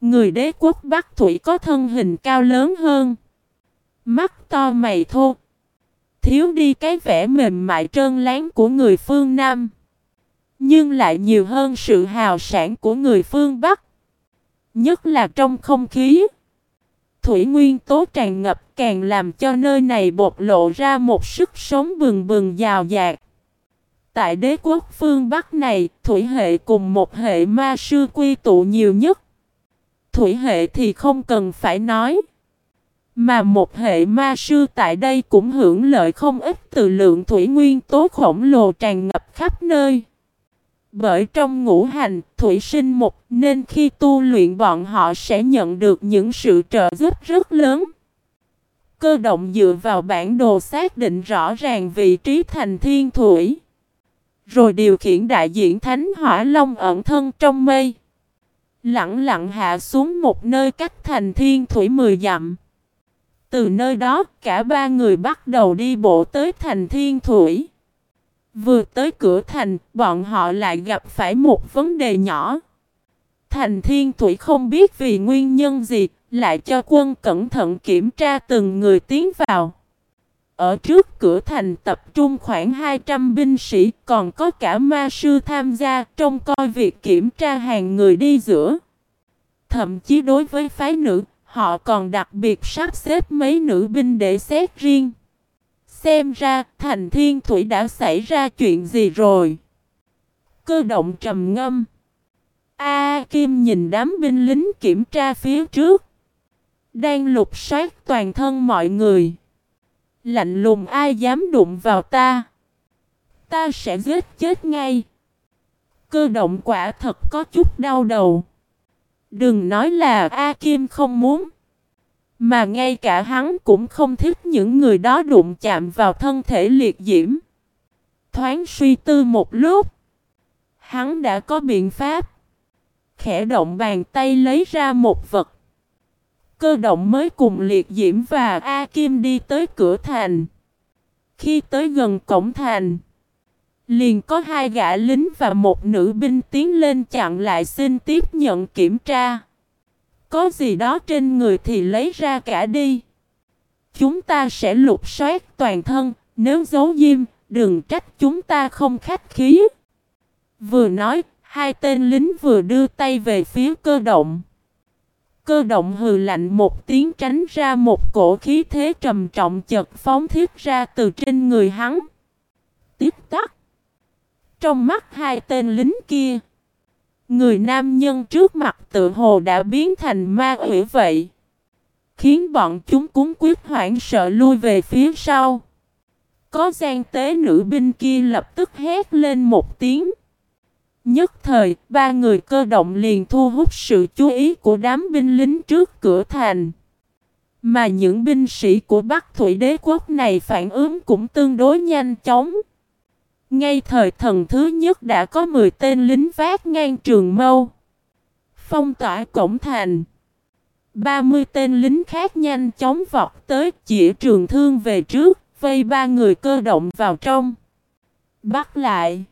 S1: người đế quốc Bắc Thủy có thân hình cao lớn hơn. Mắt to mày thô, thiếu đi cái vẻ mềm mại trơn láng của người phương Nam. Nhưng lại nhiều hơn sự hào sản của người phương Bắc. Nhất là trong không khí. Thủy nguyên tố tràn ngập càng làm cho nơi này bộc lộ ra một sức sống bừng bừng giàu dạt. Tại đế quốc phương Bắc này, thủy hệ cùng một hệ ma sư quy tụ nhiều nhất. Thủy hệ thì không cần phải nói. Mà một hệ ma sư tại đây cũng hưởng lợi không ít từ lượng thủy nguyên tố khổng lồ tràn ngập khắp nơi. Bởi trong ngũ hành, thủy sinh một nên khi tu luyện bọn họ sẽ nhận được những sự trợ giúp rất lớn. Cơ động dựa vào bản đồ xác định rõ ràng vị trí thành thiên thủy. Rồi điều khiển đại diện Thánh Hỏa Long ẩn thân trong mây. Lặng lặng hạ xuống một nơi cách thành thiên thủy mười dặm. Từ nơi đó, cả ba người bắt đầu đi bộ tới thành thiên thủy. Vừa tới cửa thành, bọn họ lại gặp phải một vấn đề nhỏ. Thành thiên thủy không biết vì nguyên nhân gì, lại cho quân cẩn thận kiểm tra từng người tiến vào. Ở trước cửa thành tập trung khoảng 200 binh sĩ, còn có cả ma sư tham gia trong coi việc kiểm tra hàng người đi giữa. Thậm chí đối với phái nữ, họ còn đặc biệt sắp xếp mấy nữ binh để xét riêng. Xem ra, thành thiên thủy đã xảy ra chuyện gì rồi. Cơ động trầm ngâm. A Kim nhìn đám binh lính kiểm tra phía trước. Đang lục soát toàn thân mọi người. Lạnh lùng ai dám đụng vào ta. Ta sẽ giết chết ngay. Cơ động quả thật có chút đau đầu. Đừng nói là A Kim không muốn. Mà ngay cả hắn cũng không thích những người đó đụng chạm vào thân thể liệt diễm. Thoáng suy tư một lúc. Hắn đã có biện pháp. Khẽ động bàn tay lấy ra một vật. Cơ động mới cùng liệt diễm và A Kim đi tới cửa thành. Khi tới gần cổng thành. Liền có hai gã lính và một nữ binh tiến lên chặn lại xin tiếp nhận kiểm tra. Có gì đó trên người thì lấy ra cả đi. Chúng ta sẽ lục soát toàn thân, nếu giấu diêm, đừng trách chúng ta không khách khí. Vừa nói, hai tên lính vừa đưa tay về phía cơ động. Cơ động hừ lạnh một tiếng tránh ra một cổ khí thế trầm trọng chật phóng thiết ra từ trên người hắn. Tiếp tắc. Trong mắt hai tên lính kia. Người nam nhân trước mặt tự hồ đã biến thành ma quỷ vậy. Khiến bọn chúng cúng quyết hoảng sợ lui về phía sau. Có gian tế nữ binh kia lập tức hét lên một tiếng. Nhất thời, ba người cơ động liền thu hút sự chú ý của đám binh lính trước cửa thành. Mà những binh sĩ của Bắc Thủy đế quốc này phản ứng cũng tương đối nhanh chóng. Ngay thời thần thứ nhất đã có 10 tên lính vác ngang trường mâu. Phong tỏa cổng thành. 30 tên lính khác nhanh chóng vọt tới chỉ trường thương về trước, vây ba người cơ động vào trong. Bắt lại.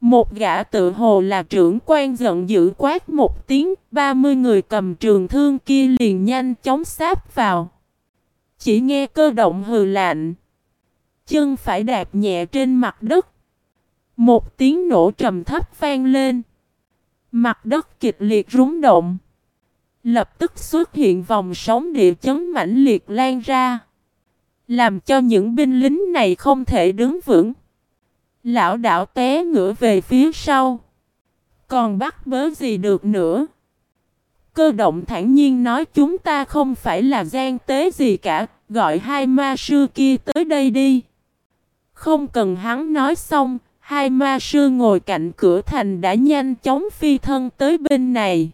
S1: Một gã tự hồ là trưởng quan giận dữ quát một tiếng, 30 người cầm trường thương kia liền nhanh chóng sáp vào. Chỉ nghe cơ động hừ lạnh. Chân phải đạp nhẹ trên mặt đất. Một tiếng nổ trầm thấp vang lên. Mặt đất kịch liệt rúng động. Lập tức xuất hiện vòng sóng địa chấn mãnh liệt lan ra. Làm cho những binh lính này không thể đứng vững. Lão đảo té ngửa về phía sau. Còn bắt bớ gì được nữa? Cơ động thản nhiên nói chúng ta không phải là gian tế gì cả, gọi hai ma sư kia tới đây đi. Không cần hắn nói xong, hai ma sư ngồi cạnh cửa thành đã nhanh chóng phi thân tới bên này.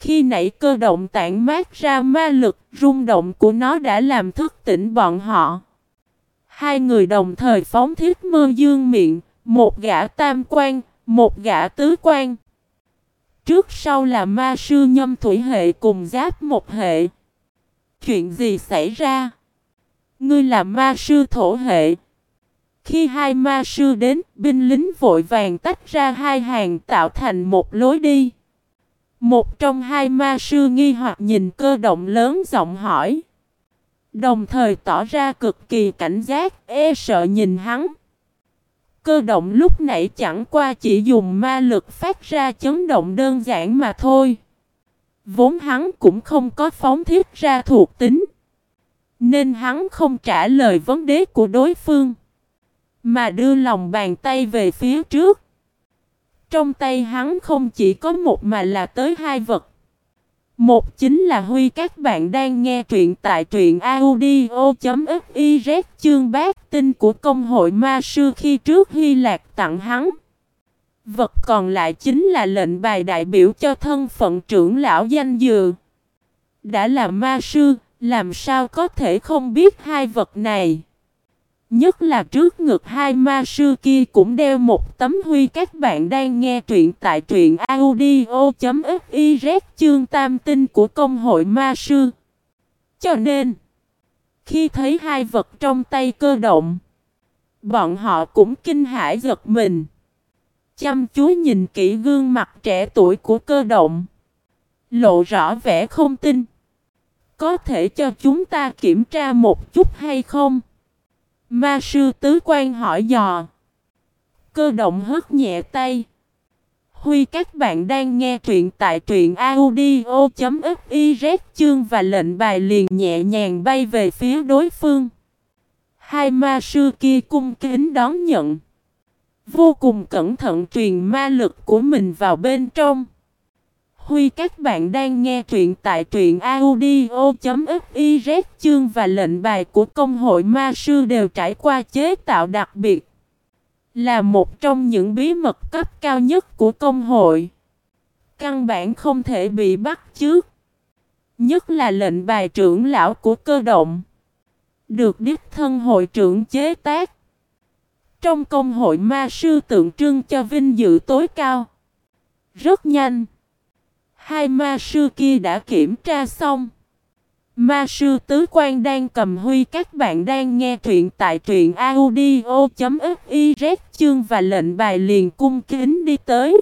S1: Khi nãy cơ động tản mát ra ma lực, rung động của nó đã làm thức tỉnh bọn họ. Hai người đồng thời phóng thiết mơ dương miệng, một gã tam quan, một gã tứ quan. Trước sau là ma sư nhâm thủy hệ cùng giáp một hệ. Chuyện gì xảy ra? Ngươi là ma sư thổ hệ. Khi hai ma sư đến, binh lính vội vàng tách ra hai hàng tạo thành một lối đi. Một trong hai ma sư nghi hoặc nhìn cơ động lớn giọng hỏi. Đồng thời tỏ ra cực kỳ cảnh giác, e sợ nhìn hắn. Cơ động lúc nãy chẳng qua chỉ dùng ma lực phát ra chấn động đơn giản mà thôi. Vốn hắn cũng không có phóng thiết ra thuộc tính. Nên hắn không trả lời vấn đề của đối phương. Mà đưa lòng bàn tay về phía trước. Trong tay hắn không chỉ có một mà là tới hai vật. Một chính là Huy các bạn đang nghe truyện tại truyện audio.fiz chương bát tinh của công hội ma sư khi trước huy Lạc tặng hắn. Vật còn lại chính là lệnh bài đại biểu cho thân phận trưởng lão danh dự. Đã là ma sư, làm sao có thể không biết hai vật này? Nhất là trước ngực hai ma sư kia cũng đeo một tấm huy các bạn đang nghe truyện tại truyện audio.fiz chương tam tinh của công hội ma sư. Cho nên, khi thấy hai vật trong tay cơ động, bọn họ cũng kinh hãi giật mình. Chăm chú nhìn kỹ gương mặt trẻ tuổi của cơ động. Lộ rõ vẻ không tin. Có thể cho chúng ta kiểm tra một chút hay không? Ma sư tứ quan hỏi dò. Cơ động hất nhẹ tay. Huy, các bạn đang nghe truyện tại truyện audio.fiz chương và lệnh bài liền nhẹ nhàng bay về phía đối phương. Hai ma sư kia cung kính đón nhận. Vô cùng cẩn thận truyền ma lực của mình vào bên trong. Huy, các bạn đang nghe truyện tại truyện audio.fiz chương và lệnh bài của công hội ma sư đều trải qua chế tạo đặc biệt. Là một trong những bí mật cấp cao nhất của công hội. Căn bản không thể bị bắt trước. Nhất là lệnh bài trưởng lão của cơ động. Được đích thân hội trưởng chế tác. Trong công hội ma sư tượng trưng cho vinh dự tối cao. Rất nhanh. Hai ma sư kia đã kiểm tra xong. Ma sư tứ quan đang cầm huy các bạn đang nghe truyện tại truyện audio.fiz chương và lệnh bài liền cung kính đi tới.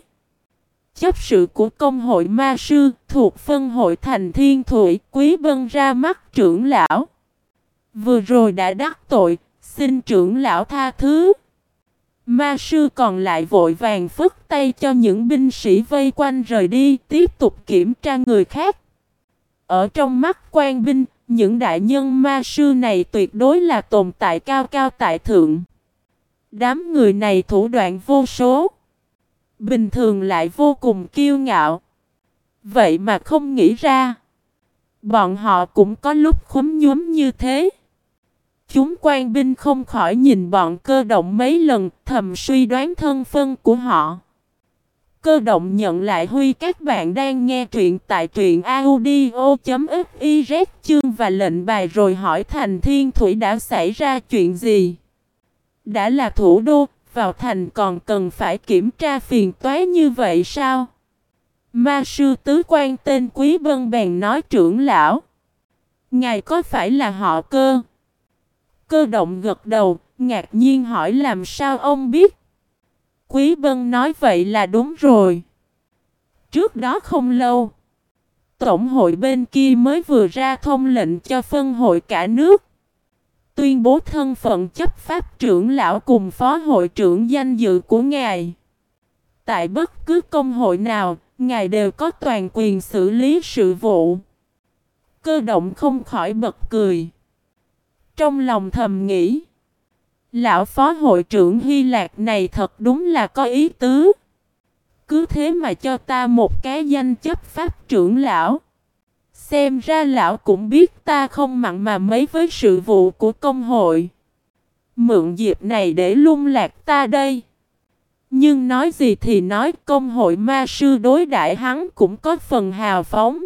S1: Chấp sự của công hội ma sư thuộc phân hội thành thiên thủy quý bân ra mắt trưởng lão. Vừa rồi đã đắc tội, xin trưởng lão tha thứ. Ma sư còn lại vội vàng phức tay cho những binh sĩ vây quanh rời đi, tiếp tục kiểm tra người khác. Ở trong mắt quan binh, những đại nhân ma sư này tuyệt đối là tồn tại cao cao tại thượng. Đám người này thủ đoạn vô số. Bình thường lại vô cùng kiêu ngạo. Vậy mà không nghĩ ra. Bọn họ cũng có lúc khúm nhúm như thế. Chúng quan binh không khỏi nhìn bọn cơ động mấy lần, thầm suy đoán thân phân của họ. Cơ động nhận lại Huy các bạn đang nghe truyện tại truyện audio.fiz chương và lệnh bài rồi hỏi thành thiên thủy đã xảy ra chuyện gì. Đã là thủ đô, vào thành còn cần phải kiểm tra phiền toái như vậy sao? Ma sư tứ quan tên Quý Vân bèn nói trưởng lão. Ngài có phải là họ cơ? Cơ động gật đầu, ngạc nhiên hỏi làm sao ông biết. Quý Bân nói vậy là đúng rồi. Trước đó không lâu, Tổng hội bên kia mới vừa ra thông lệnh cho phân hội cả nước. Tuyên bố thân phận chấp pháp trưởng lão cùng phó hội trưởng danh dự của ngài. Tại bất cứ công hội nào, ngài đều có toàn quyền xử lý sự vụ. Cơ động không khỏi bật cười. Trong lòng thầm nghĩ. Lão phó hội trưởng Hy Lạc này thật đúng là có ý tứ. cứ thế mà cho ta một cái danh chấp pháp trưởng lão. Xem ra lão cũng biết ta không mặn mà mấy với sự vụ của công hội. Mượn dịp này để lung lạc ta đây. Nhưng nói gì thì nói công hội ma sư đối đại hắn cũng có phần hào phóng.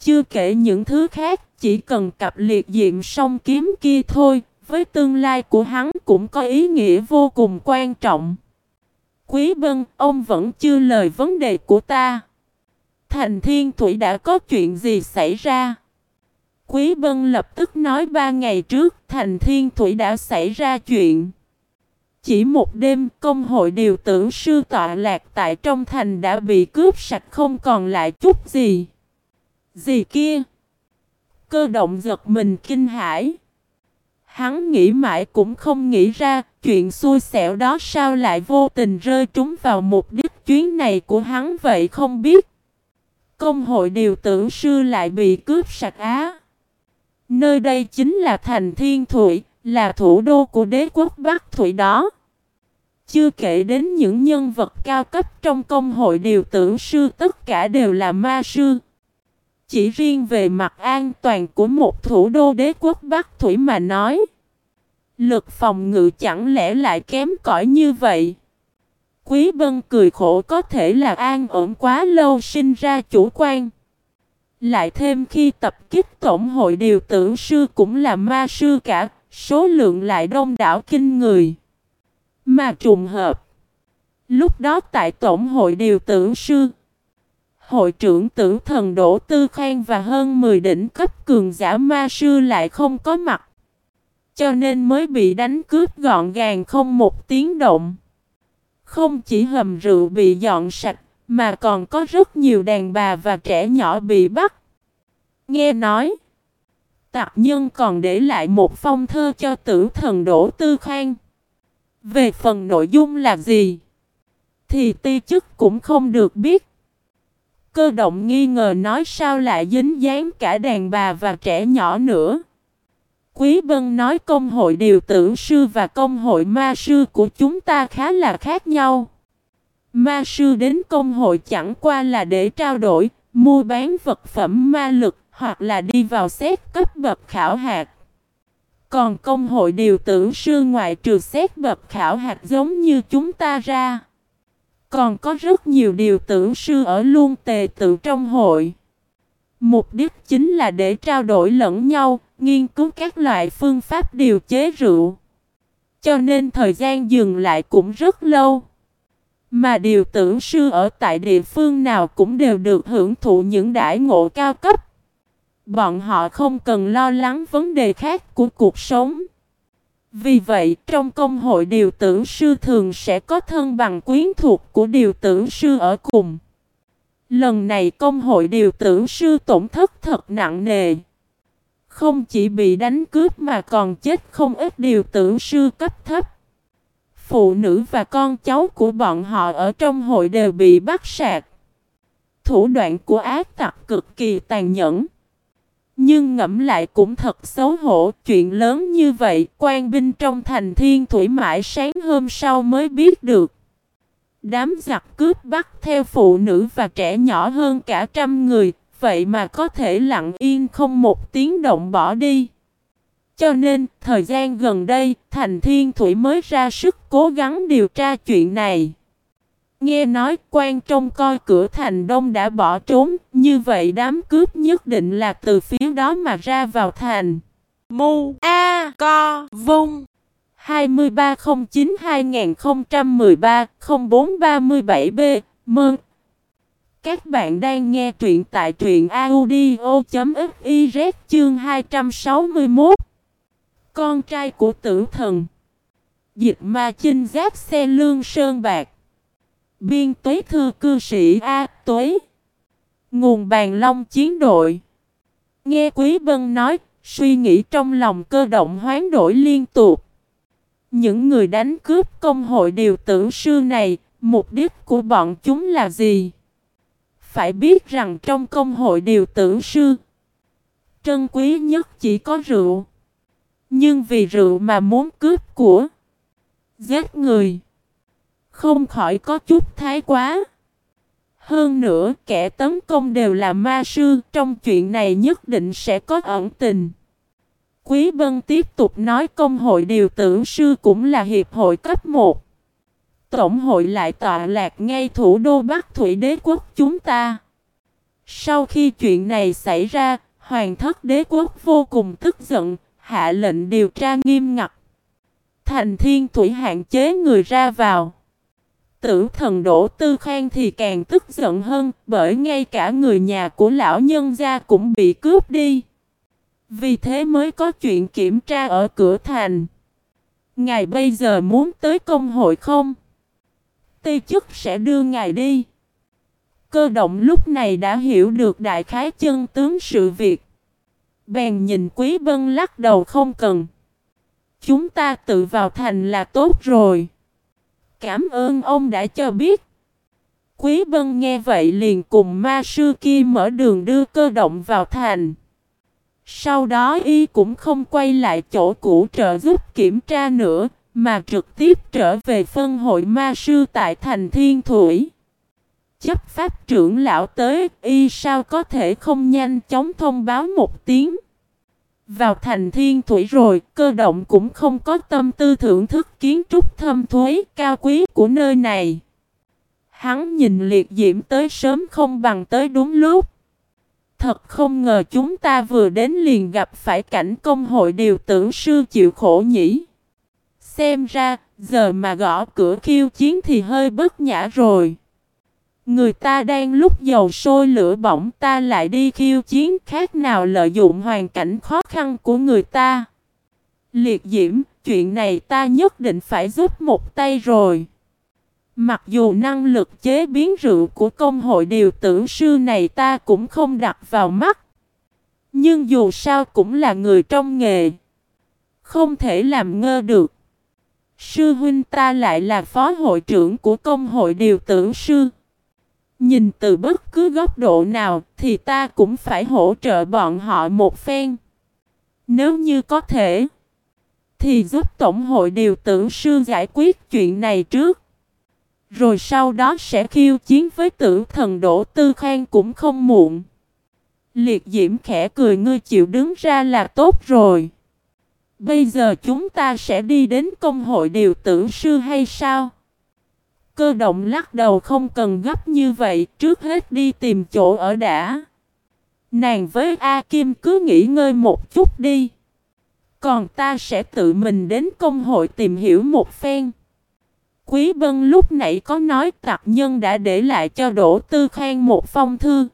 S1: Chưa kể những thứ khác, chỉ cần cặp liệt diệm song kiếm kia thôi, với tương lai của hắn cũng có ý nghĩa vô cùng quan trọng. Quý Bân, ông vẫn chưa lời vấn đề của ta. Thành Thiên Thủy đã có chuyện gì xảy ra? Quý Bân lập tức nói ba ngày trước Thành Thiên Thủy đã xảy ra chuyện. Chỉ một đêm công hội điều tưởng sư tọa lạc tại trong thành đã bị cướp sạch không còn lại chút gì. Gì kia? Cơ động giật mình kinh hãi. Hắn nghĩ mãi cũng không nghĩ ra, chuyện xui xẻo đó sao lại vô tình rơi trúng vào mục đích chuyến này của hắn vậy không biết. Công hội điều tưởng sư lại bị cướp sạch á. Nơi đây chính là thành Thiên thủy là thủ đô của đế quốc Bắc thủy đó. Chưa kể đến những nhân vật cao cấp trong công hội điều tưởng sư tất cả đều là ma sư. Chỉ riêng về mặt an toàn của một thủ đô đế quốc Bắc Thủy mà nói. Lực phòng ngự chẳng lẽ lại kém cỏi như vậy? Quý Bân cười khổ có thể là an ổn quá lâu sinh ra chủ quan. Lại thêm khi tập kích tổng hội điều tưởng sư cũng là ma sư cả, số lượng lại đông đảo kinh người. Mà trùng hợp. Lúc đó tại tổng hội điều tưởng sư, hội trưởng tử thần Đỗ Tư Khang và hơn 10 đỉnh cấp cường giả ma sư lại không có mặt. Cho nên mới bị đánh cướp gọn gàng không một tiếng động. Không chỉ hầm rượu bị dọn sạch, mà còn có rất nhiều đàn bà và trẻ nhỏ bị bắt. Nghe nói, tạc nhân còn để lại một phong thơ cho tử thần Đỗ Tư Khang. Về phần nội dung là gì? Thì ti chức cũng không được biết. Cơ động nghi ngờ nói sao lại dính dáng cả đàn bà và trẻ nhỏ nữa. Quý Vân nói công hội điều tử sư và công hội ma sư của chúng ta khá là khác nhau. Ma sư đến công hội chẳng qua là để trao đổi, mua bán vật phẩm ma lực hoặc là đi vào xét cấp bậc khảo hạt. Còn công hội điều tử sư ngoại trừ xét bậc khảo hạt giống như chúng ta ra. Còn có rất nhiều điều tưởng sư ở luôn tề tự trong hội. Mục đích chính là để trao đổi lẫn nhau, nghiên cứu các loại phương pháp điều chế rượu. Cho nên thời gian dừng lại cũng rất lâu. Mà điều tưởng sư ở tại địa phương nào cũng đều được hưởng thụ những đãi ngộ cao cấp. Bọn họ không cần lo lắng vấn đề khác của cuộc sống. Vì vậy, trong công hội điều tử sư thường sẽ có thân bằng quyến thuộc của điều tử sư ở cùng. Lần này công hội điều tử sư tổn thất thật nặng nề. Không chỉ bị đánh cướp mà còn chết không ít điều tử sư cấp thấp. Phụ nữ và con cháu của bọn họ ở trong hội đều bị bắt sạc. Thủ đoạn của ác tặc cực kỳ tàn nhẫn. Nhưng ngẫm lại cũng thật xấu hổ, chuyện lớn như vậy, quan binh trong thành thiên thủy mãi sáng hôm sau mới biết được. Đám giặc cướp bắt theo phụ nữ và trẻ nhỏ hơn cả trăm người, vậy mà có thể lặng yên không một tiếng động bỏ đi. Cho nên, thời gian gần đây, Thành Thiên Thủy mới ra sức cố gắng điều tra chuyện này. Nghe nói quan trong coi cửa thành đông đã bỏ trốn, như vậy đám cướp nhất định là từ phía đó mà ra vào thành. Mu A Co Vung. 2309-2013-0437B Mơn. Các bạn đang nghe truyện tại truyện audio.fiz chương 261 Con trai của tử thần. Dịch ma chinh giáp xe lương sơn bạc. Biên tuế thư cư sĩ A tuế Nguồn bàn long chiến đội Nghe Quý Vân nói Suy nghĩ trong lòng cơ động hoán đổi liên tục những người đánh cướp công hội điều tử sư này, mục đích của bọn chúng là gì? Phải biết rằng trong công hội điều tử sư, trân quý nhất chỉ có rượu. Nhưng vì rượu mà muốn cướp của, giết người, không khỏi có chút thái quá. Hơn nữa, kẻ tấn công đều là ma sư, trong chuyện này nhất định sẽ có ẩn tình. Quý Bân tiếp tục nói công hội điều tưởng sư cũng là hiệp hội cấp 1. Tổng hội lại tọa lạc ngay thủ đô Bắc Thủy đế quốc chúng ta. Sau khi chuyện này xảy ra, Hoàng thất đế quốc vô cùng tức giận, hạ lệnh điều tra nghiêm ngặt. Thành thiên thủy hạn chế người ra vào. Tử thần Đỗ Tư Khang thì càng tức giận hơn, bởi ngay cả người nhà của lão nhân gia cũng bị cướp đi. Vì thế mới có chuyện kiểm tra ở cửa thành. Ngài bây giờ muốn tới công hội không? Tây chức sẽ đưa ngài đi. Cơ động lúc này đã hiểu được đại khái chân tướng sự việc. Bèn nhìn Quý Bân lắc đầu không cần. Chúng ta tự vào thành là tốt rồi. Cảm ơn ông đã cho biết. Quý Bân nghe vậy liền cùng ma sư kia mở đường đưa cơ động vào thành. Sau đó y cũng không quay lại chỗ cũ trợ giúp kiểm tra nữa, mà trực tiếp trở về phân hội ma sư tại thành Thiên Thủy. Chấp pháp trưởng lão tới, y sao có thể không nhanh chóng thông báo một tiếng. Vào thành thiên thủy rồi, cơ động cũng không có tâm tư thưởng thức kiến trúc thâm thuế cao quý của nơi này. Hắn nhìn liệt diễm tới sớm không bằng tới đúng lúc. Thật không ngờ chúng ta vừa đến liền gặp phải cảnh công hội điều tưởng sư chịu khổ nhỉ. Xem ra, giờ mà gõ cửa khiêu chiến thì hơi bất nhã rồi. Người ta đang lúc dầu sôi lửa bỏng ta lại đi khiêu chiến khác nào lợi dụng hoàn cảnh khó khăn của người ta. Liệt diễm, chuyện này ta nhất định phải giúp một tay rồi. Mặc dù năng lực chế biến rượu của công hội điều tưởng sư này ta cũng không đặt vào mắt. Nhưng dù sao cũng là người trong nghề. Không thể làm ngơ được. Sư huynh ta lại là phó hội trưởng của công hội điều tưởng sư. Nhìn từ bất cứ góc độ nào thì ta cũng phải hỗ trợ bọn họ một phen. Nếu như có thể, thì giúp Tổng hội điều tưởng sư giải quyết chuyện này trước. Rồi sau đó sẽ khiêu chiến với tử thần Đỗ Tư Khang cũng không muộn. Liệt diễm khẽ cười ngươi chịu đứng ra là tốt rồi. Bây giờ chúng ta sẽ đi đến công hội điều tử sư hay sao? Cơ động lắc đầu không cần gấp như vậy, trước hết đi tìm chỗ ở đã. Nàng với A Kim cứ nghỉ ngơi một chút đi. Còn ta sẽ tự mình đến công hội tìm hiểu một phen. Quý Bân lúc nãy có nói tặc nhân đã để lại cho Đỗ Tư Khang một phong thư.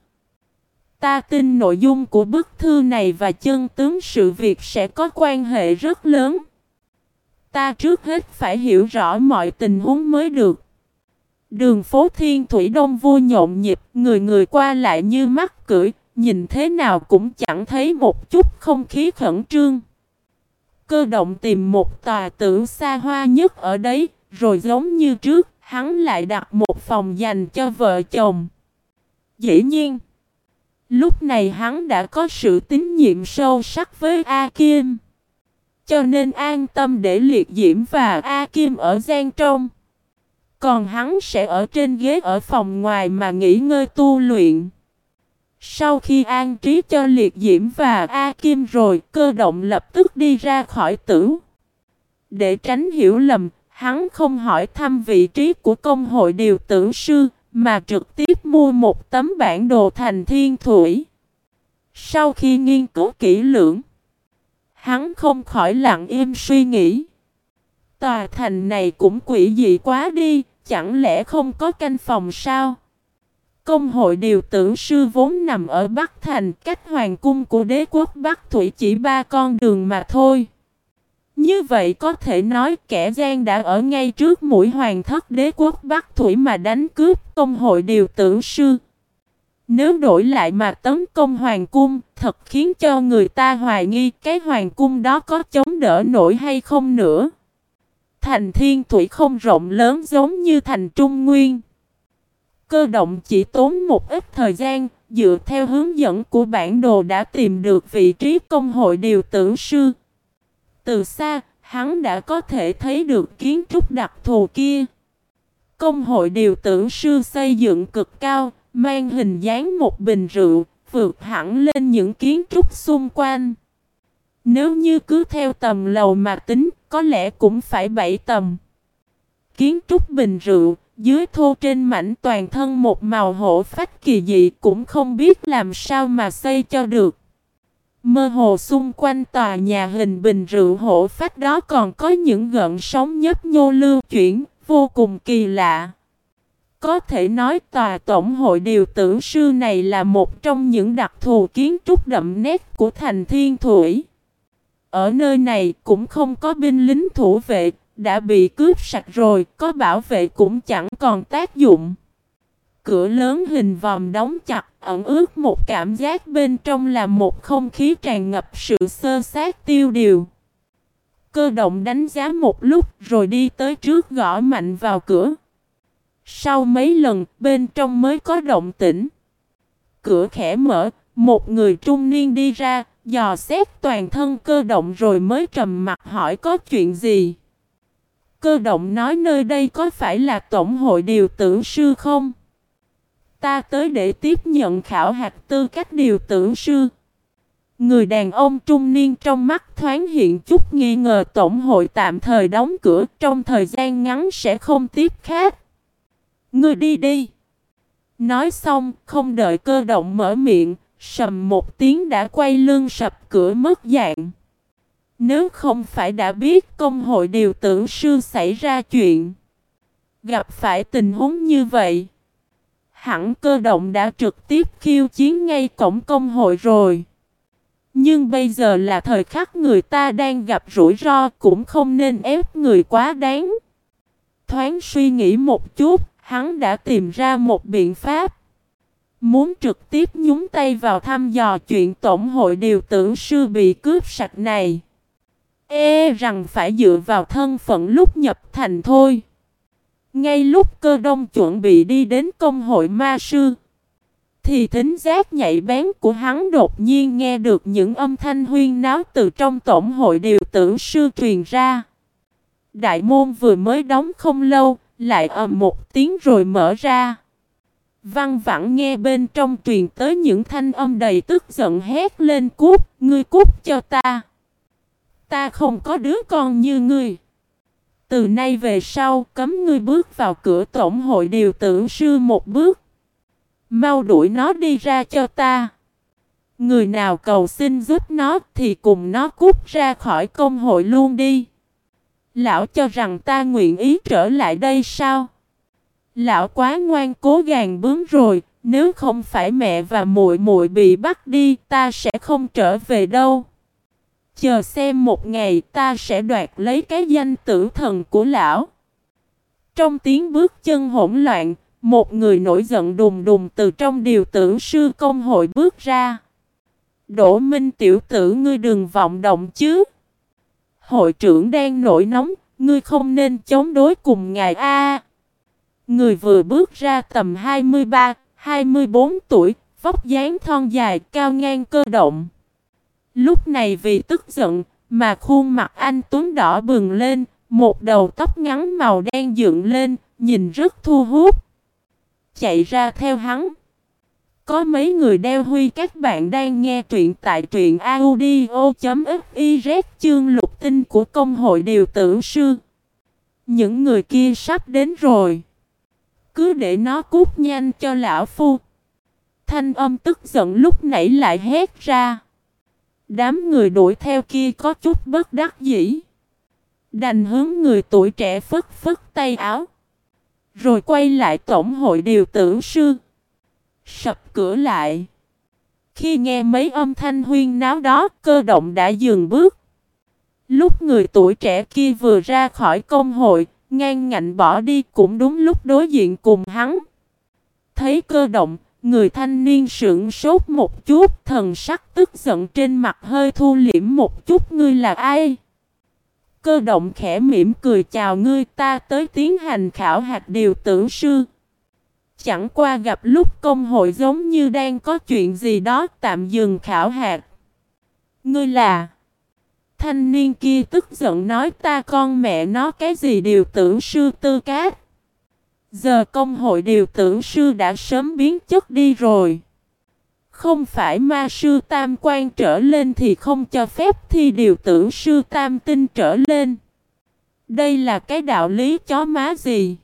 S1: Ta tin nội dung của bức thư này và chân tướng sự việc sẽ có quan hệ rất lớn. Ta trước hết phải hiểu rõ mọi tình huống mới được. Đường phố Thiên Thủy Đông vui nhộn nhịp, người người qua lại như mắt cưỡi, nhìn thế nào cũng chẳng thấy một chút không khí khẩn trương. Cơ động tìm một tòa tử xa hoa nhất ở đấy, rồi giống như trước, hắn lại đặt một phòng dành cho vợ chồng. Dĩ nhiên, lúc này hắn đã có sự tín nhiệm sâu sắc với A Kim. Cho nên an tâm để liệt diễm và A Kim ở gian trong. Còn hắn sẽ ở trên ghế ở phòng ngoài mà nghỉ ngơi tu luyện. Sau khi an trí cho liệt diễm và A Kim rồi, cơ động lập tức đi ra khỏi tử. Để tránh hiểu lầm, hắn không hỏi thăm vị trí của công hội điều tử sư, mà trực tiếp mua một tấm bản đồ thành thiên thủy. Sau khi nghiên cứu kỹ lưỡng, hắn không khỏi lặng im suy nghĩ. Tòa thành này cũng quỷ dị quá đi, chẳng lẽ không có canh phòng sao? Công hội điều tử sư vốn nằm ở Bắc Thành, cách hoàng cung của đế quốc Bắc Thủy chỉ ba con đường mà thôi. Như vậy có thể nói kẻ gian đã ở ngay trước mũi hoàng thất đế quốc Bắc Thủy mà đánh cướp công hội điều tử sư. Nếu đổi lại mà tấn công hoàng cung, thật khiến cho người ta hoài nghi cái hoàng cung đó có chống đỡ nổi hay không nữa. Thành thiên thủy không rộng lớn giống như thành trung nguyên. Cơ động chỉ tốn một ít thời gian, dựa theo hướng dẫn của bản đồ đã tìm được vị trí công hội điều tử sư. Từ xa, hắn đã có thể thấy được kiến trúc đặc thù kia. Công hội điều tử sư xây dựng cực cao, mang hình dáng một bình rượu, vượt hẳn lên những kiến trúc xung quanh. Nếu như cứ theo tầm lầu mà tính, có lẽ cũng phải bảy tầm. Kiến trúc bình rượu, dưới thô trên mảnh toàn thân một màu hổ phách kỳ dị cũng không biết làm sao mà xây cho được. Mơ hồ xung quanh tòa nhà hình bình rượu hổ phách đó còn có những gợn sóng nhấp nhô lưu chuyển, vô cùng kỳ lạ. Có thể nói tòa tổng hội điều tử sư này là một trong những đặc thù kiến trúc đậm nét của thành thiên thủy. Ở nơi này cũng không có binh lính thủ vệ, đã bị cướp sạch rồi, có bảo vệ cũng chẳng còn tác dụng. Cửa lớn hình vòm đóng chặt, ẩn ướt một cảm giác bên trong là một không khí tràn ngập sự sơ sát tiêu điều. Cơ động đánh giá một lúc rồi đi tới trước gõ mạnh vào cửa. Sau mấy lần, bên trong mới có động tĩnh. Cửa khẽ mở, một người trung niên đi ra, dò xét toàn thân cơ động rồi mới trầm mặt hỏi có chuyện gì. Cơ động nói nơi đây có phải là tổng hội điều tử sư không? Ta tới để tiếp nhận khảo hạt tư cách điều tử sư. Người đàn ông trung niên trong mắt thoáng hiện chút nghi ngờ tổng hội tạm thời đóng cửa trong thời gian ngắn sẽ không tiếp khách. Ngươi đi đi. Nói xong, không đợi cơ động mở miệng, sầm một tiếng đã quay lưng sập cửa mất dạng. Nếu không phải đã biết công hội điều tử sư xảy ra chuyện, gặp phải tình huống như vậy, hẳn cơ động đã trực tiếp khiêu chiến ngay cổng công hội rồi. Nhưng bây giờ là thời khắc người ta đang gặp rủi ro cũng không nên ép người quá đáng. Thoáng suy nghĩ một chút, hắn đã tìm ra một biện pháp. Muốn trực tiếp nhúng tay vào thăm dò chuyện tổng hội điều tử sư bị cướp sạch này. E rằng phải dựa vào thân phận lúc nhập thành thôi. Ngay lúc cơ đông chuẩn bị đi đến công hội ma sư. Thì thính giác nhạy bén của hắn đột nhiên nghe được những âm thanh huyên náo từ trong tổng hội điều tử sư truyền ra. Đại môn vừa mới đóng không lâu, lại ầm một tiếng rồi mở ra. Văn vẳng nghe bên trong truyền tới những thanh âm đầy tức giận hét lên cút, ngươi cút cho ta. Ta không có đứa con như ngươi. Từ nay về sau cấm ngươi bước vào cửa tổng hội điều tử sư một bước. Mau đuổi nó đi ra cho ta. Người nào cầu xin giúp nó thì cùng nó cút ra khỏi công hội luôn đi. Lão cho rằng ta nguyện ý trở lại đây sao? Lão quá ngoan cố gàng bướng rồi, nếu không phải mẹ và muội muội bị bắt đi, ta sẽ không trở về đâu. Chờ xem một ngày ta sẽ đoạt lấy cái danh tử thần của lão. Trong tiếng bước chân hỗn loạn, một người nổi giận đùng đùng từ trong điều tử sư công hội bước ra. Đỗ Minh tiểu tử ngươi đừng vọng động chứ. Hội trưởng đang nổi nóng, ngươi không nên chống đối cùng ngài A. Người vừa bước ra tầm 23, 24 tuổi, vóc dáng thon dài, cao ngang cơ động. Lúc này vì tức giận, mà khuôn mặt anh Tuấn đỏ bừng lên, một đầu tóc ngắn màu đen dựng lên, nhìn rất thu hút. Chạy ra theo hắn. Có mấy người đeo huy các bạn đang nghe truyện tại truyện audio.fiz chương lục tinh của công hội điều tử sư. Những người kia sắp đến rồi. Cứ để nó cút nhanh cho lão phu. Thanh âm tức giận lúc nãy lại hét ra. Đám người đuổi theo kia có chút bất đắc dĩ. Đành hướng người tuổi trẻ phất phất tay áo. Rồi quay lại tổng hội điều tử sư. Sập cửa lại. Khi nghe mấy âm thanh huyên náo đó, cơ động đã dừng bước. Lúc người tuổi trẻ kia vừa ra khỏi công hội, ngang ngạnh bỏ đi cũng đúng lúc đối diện cùng hắn. Thấy cơ động, người thanh niên sững sốt một chút, thần sắc tức giận trên mặt hơi thu liễm một chút ngươi là ai? Cơ động khẽ mỉm cười chào ngươi ta tới tiến hành khảo hạt điều tử sư. Chẳng qua gặp lúc công hội giống như đang có chuyện gì đó tạm dừng khảo hạt. Ngươi là... Thanh niên kia tức giận nói, ta con mẹ nó cái gì điều tử sư tư cát. Giờ công hội điều tưởng sư đã sớm biến chất đi rồi. Không phải ma sư tam quan trở lên thì không cho phép thi điều tưởng sư tam tinh trở lên. Đây là cái đạo lý chó má gì?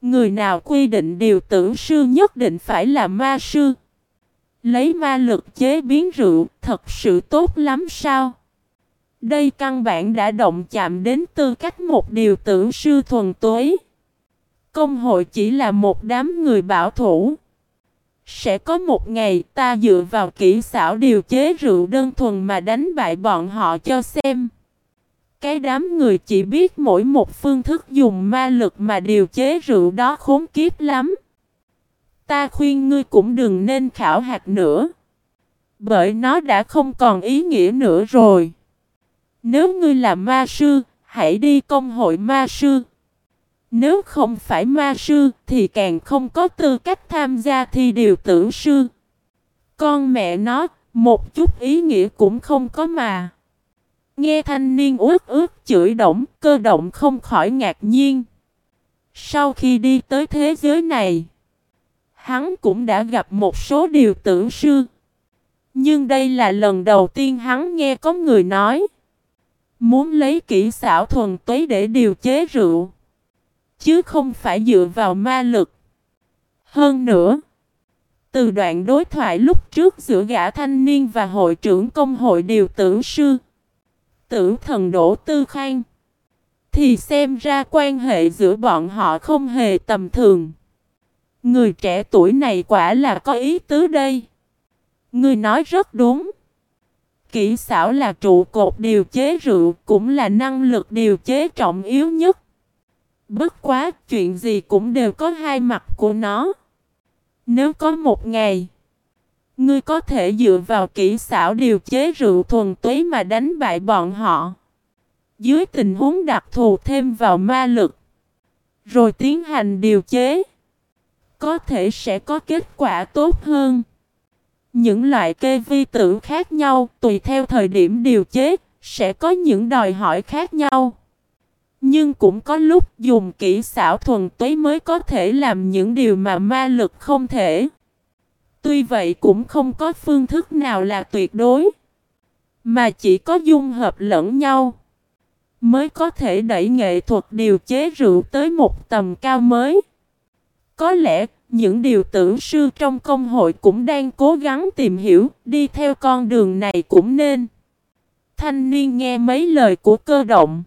S1: Người nào quy định điều tưởng sư nhất định phải là ma sư? Lấy ma lực chế biến rượu, thật sự tốt lắm sao? Đây căn bản đã động chạm đến tư cách một điều tưởng sư thuần tối. Công hội chỉ là một đám người bảo thủ. Sẽ có một ngày ta dựa vào kỹ xảo điều chế rượu đơn thuần mà đánh bại bọn họ cho xem. Cái đám người chỉ biết mỗi một phương thức dùng ma lực mà điều chế rượu đó khốn kiếp lắm. Ta khuyên ngươi cũng đừng nên khảo hạt nữa. Bởi nó đã không còn ý nghĩa nữa rồi. Nếu ngươi là ma sư, hãy đi công hội ma sư. Nếu không phải ma sư thì càng không có tư cách tham gia thi điều tử sư. Con mẹ nó, một chút ý nghĩa cũng không có mà. Nghe thanh niên ướt ướt chửi động, cơ động không khỏi ngạc nhiên. Sau khi đi tới thế giới này, hắn cũng đã gặp một số điều tử sư. Nhưng đây là lần đầu tiên hắn nghe có người nói. Muốn lấy kỹ xảo thuần túy để điều chế rượu. Chứ không phải dựa vào ma lực. Hơn nữa. Từ đoạn đối thoại lúc trước giữa gã thanh niên và hội trưởng công hội điều tử sư. Tử thần Đỗ Tư Khang. Thì xem ra quan hệ giữa bọn họ không hề tầm thường. Người trẻ tuổi này quả là có ý tứ đây. Người nói rất đúng. Kỹ xảo là trụ cột điều chế rượu, cũng là năng lực điều chế trọng yếu nhất. Bất quá, chuyện gì cũng đều có hai mặt của nó. Nếu có một ngày, ngươi có thể dựa vào kỹ xảo điều chế rượu thuần túy mà đánh bại bọn họ. Dưới tình huống đặc thù thêm vào ma lực, rồi tiến hành điều chế, có thể sẽ có kết quả tốt hơn. Những loại kê vi tử khác nhau tùy theo thời điểm điều chế, sẽ có những đòi hỏi khác nhau. Nhưng cũng có lúc dùng kỹ xảo thuần túy mới có thể làm những điều mà ma lực không thể. Tuy vậy cũng không có phương thức nào là tuyệt đối. Mà chỉ có dung hợp lẫn nhau. Mới có thể đẩy nghệ thuật điều chế rượu tới một tầm cao mới. Có lẽ những điều tưởng sư trong công hội cũng đang cố gắng tìm hiểu, đi theo con đường này cũng nên. Thanh niên nghe mấy lời của cơ động.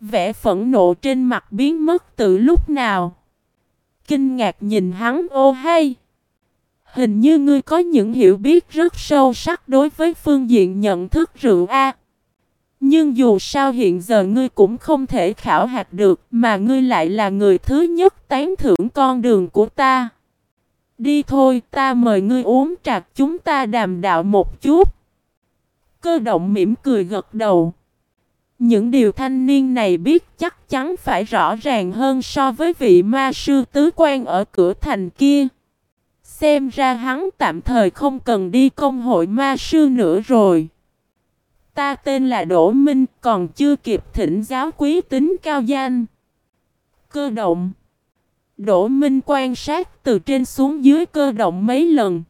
S1: Vẻ phẫn nộ trên mặt biến mất từ lúc nào. Kinh ngạc nhìn hắn ô hay. Hình như ngươi có những hiểu biết rất sâu sắc đối với phương diện nhận thức rượu A. Nhưng dù sao hiện giờ ngươi cũng không thể khảo hạt được, mà ngươi lại là người thứ nhất tán thưởng con đường của ta. Đi thôi, ta mời ngươi uống trà, chúng ta đàm đạo một chút. Cơ động mỉm cười gật đầu. Những điều thanh niên này biết chắc chắn phải rõ ràng hơn so với vị ma sư tứ quan ở cửa thành kia. Xem ra hắn tạm thời không cần đi công hội ma sư nữa rồi. Ta tên là Đỗ Minh, còn chưa kịp thỉnh giáo quý tính cao danh. Cơ động Đỗ Minh quan sát từ trên xuống dưới cơ động mấy lần.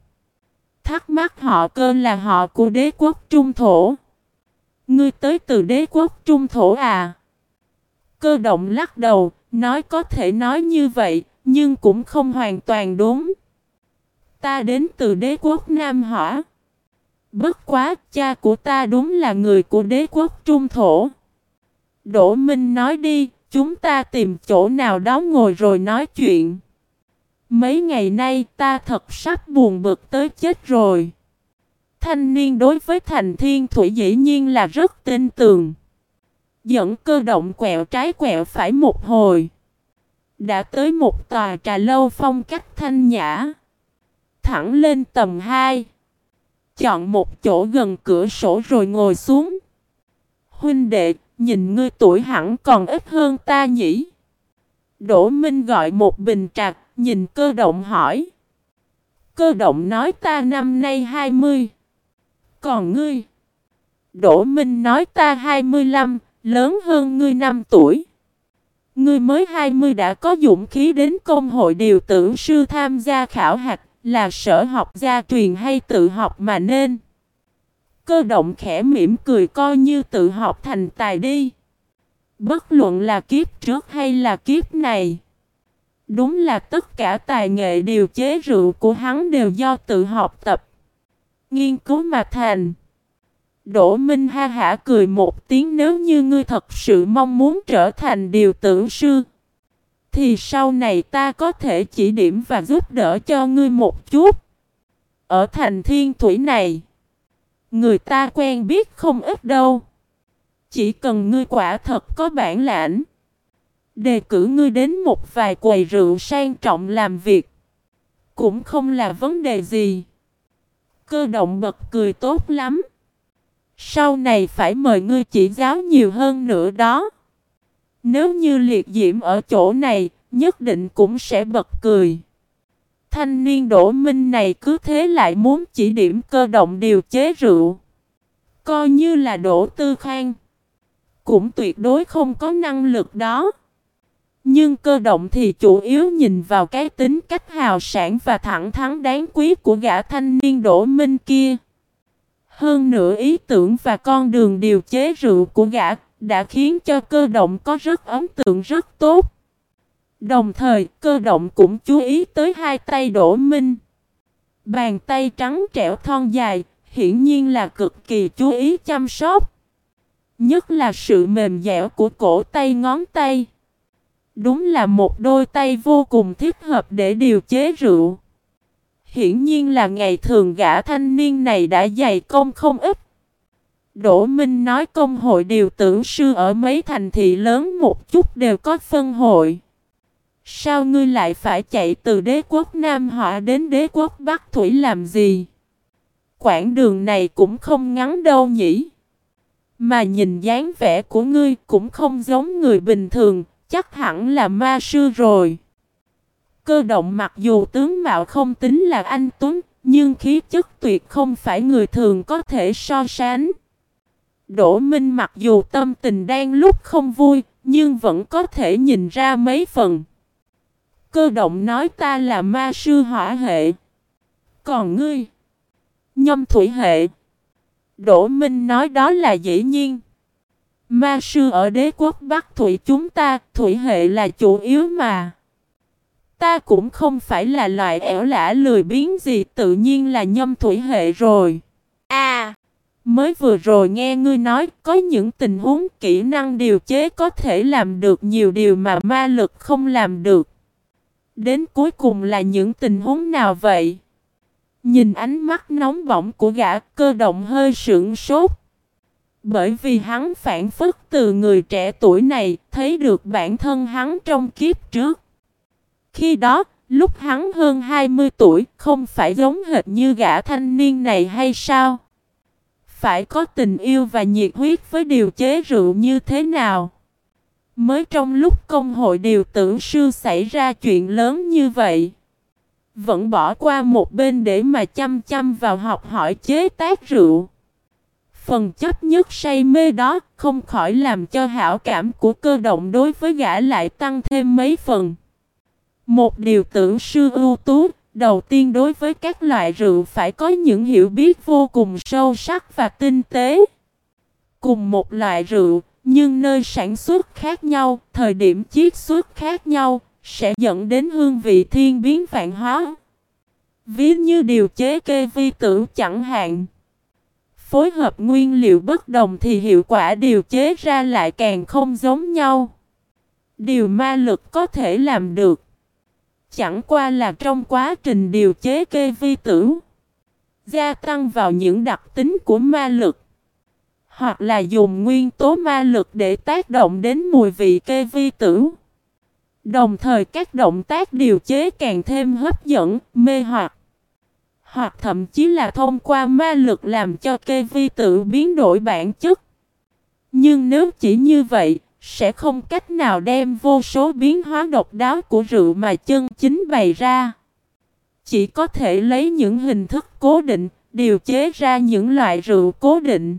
S1: Thắc mắc họ cơ là họ của đế quốc Trung Thổ. Ngươi tới từ đế quốc Trung Thổ à? Cơ động lắc đầu, nói có thể nói như vậy, nhưng cũng không hoàn toàn đúng. Ta đến từ đế quốc Nam Hỏa. Bất quá, cha của ta đúng là người của đế quốc Trung Thổ. Đỗ Minh nói đi, chúng ta tìm chỗ nào đó ngồi rồi nói chuyện. Mấy ngày nay ta thật sắp buồn bực tới chết rồi. Thanh niên đối với thành thiên thủy dĩ nhiên là rất tin tưởng. Dẫn cơ động quẹo trái quẹo phải một hồi. Đã tới một tòa trà lâu phong cách thanh nhã. Thẳng lên tầm 2. Chọn một chỗ gần cửa sổ rồi ngồi xuống. Huynh đệ, nhìn ngươi tuổi hẳn còn ít hơn ta nhỉ? Đỗ Minh gọi một bình trà, nhìn cơ động hỏi. Cơ động nói ta năm nay 20. Còn ngươi? Đỗ Minh nói ta 25, lớn hơn ngươi 5 tuổi. Ngươi mới 20 đã có dũng khí đến công hội điều tưởng sư tham gia khảo hạch, là sở học gia truyền hay tự học mà nên. Cơ động khẽ mỉm cười coi như tự học thành tài đi. Bất luận là kiếp trước hay là kiếp này. Đúng là tất cả tài nghệ điều chế rượu của hắn đều do tự học tập. Nghiên cứu mà thành. Đỗ Minh ha hả cười một tiếng, nếu như ngươi thật sự mong muốn trở thành điều tưởng sư. Thì sau này ta có thể chỉ điểm và giúp đỡ cho ngươi một chút. Ở thành thiên thủy này. Người ta quen biết không ít đâu. Chỉ cần ngươi quả thật có bản lãnh. Đề cử ngươi đến một vài quầy rượu sang trọng làm việc. Cũng không là vấn đề gì. Cơ động bật cười tốt lắm. Sau này phải mời ngươi chỉ giáo nhiều hơn nữa đó. Nếu như liệt diễm ở chỗ này, nhất định cũng sẽ bật cười. Thanh niên đổ minh này cứ thế lại muốn chỉ điểm cơ động điều chế rượu. Coi như là đổ tư khang. Cũng tuyệt đối không có năng lực đó. Nhưng cơ động thì chủ yếu nhìn vào cái tính cách hào sản và thẳng thắn đáng quý của gã thanh niên đổ minh kia. Hơn nữa ý tưởng và con đường điều chế rượu của gã đã khiến cho cơ động có rất ấn tượng rất tốt. Đồng thời cơ động cũng chú ý tới hai tay đổ minh. Bàn tay trắng trẻo thon dài, hiển nhiên là cực kỳ chú ý chăm sóc. Nhất là sự mềm dẻo của cổ tay ngón tay. Đúng là một đôi tay vô cùng thích hợp để điều chế rượu. Hiển nhiên là ngày thường gã thanh niên này đã dày công không ít. Đỗ Minh nói công hội điều tưởng sư ở mấy thành thị lớn một chút đều có phân hội. Sao ngươi lại phải chạy từ đế quốc Nam Họa đến đế quốc Bắc Thủy làm gì? Quãng đường này cũng không ngắn đâu nhỉ? Mà nhìn dáng vẻ của ngươi cũng không giống người bình thường, chắc hẳn là ma sư rồi. Cơ động mặc dù tướng mạo không tính là anh Tuấn, nhưng khí chất tuyệt không phải người thường có thể so sánh. Đỗ Minh mặc dù tâm tình đang lúc không vui, nhưng vẫn có thể nhìn ra mấy phần. Cơ động nói ta là ma sư hỏa hệ. Còn ngươi? Nhâm thủy hệ. Đỗ Minh nói đó là dĩ nhiên. Ma sư ở đế quốc Bắc Thủy chúng ta, thủy hệ là chủ yếu mà. Ta cũng không phải là loại ẻo lả lười biếng gì tự nhiên là nhâm thủy hệ rồi. Mới vừa rồi nghe ngươi nói có những tình huống kỹ năng điều chế có thể làm được nhiều điều mà ma lực không làm được. Đến cuối cùng là những tình huống nào vậy? Nhìn ánh mắt nóng bỏng của gã cơ động hơi sững sốt. Bởi vì hắn phản phất từ người trẻ tuổi này thấy được bản thân hắn trong kiếp trước. Khi đó, lúc hắn hơn 20 tuổi, không phải giống hệt như gã thanh niên này hay sao? Phải có tình yêu và nhiệt huyết với điều chế rượu như thế nào? Mới trong lúc công hội điều tưởng sư xảy ra chuyện lớn như vậy. Vẫn bỏ qua một bên để mà chăm chăm vào học hỏi chế tác rượu. Phần chấp nhất say mê đó không khỏi làm cho hảo cảm của cơ động đối với gã lại tăng thêm mấy phần. Một điều tưởng sư ưu tú, đầu tiên đối với các loại rượu phải có những hiểu biết vô cùng sâu sắc và tinh tế. Cùng một loại rượu, nhưng nơi sản xuất khác nhau, thời điểm chiết xuất khác nhau, sẽ dẫn đến hương vị thiên biến vạn hóa. Ví như điều chế kê vi tử chẳng hạn. Phối hợp nguyên liệu bất đồng thì hiệu quả điều chế ra lại càng không giống nhau. Điều ma lực có thể làm được. Chẳng qua là trong quá trình điều chế kê vi tử. Gia tăng vào những đặc tính của ma lực. Hoặc là dùng nguyên tố ma lực để tác động đến mùi vị kê vi tử. Đồng thời các động tác điều chế càng thêm hấp dẫn, mê hoặc. Hoặc thậm chí là thông qua ma lực làm cho kê vi tử biến đổi bản chất. Nhưng nếu chỉ như vậy, sẽ không cách nào đem vô số biến hóa độc đáo của rượu mà chân chính bày ra. Chỉ có thể lấy những hình thức cố định, điều chế ra những loại rượu cố định.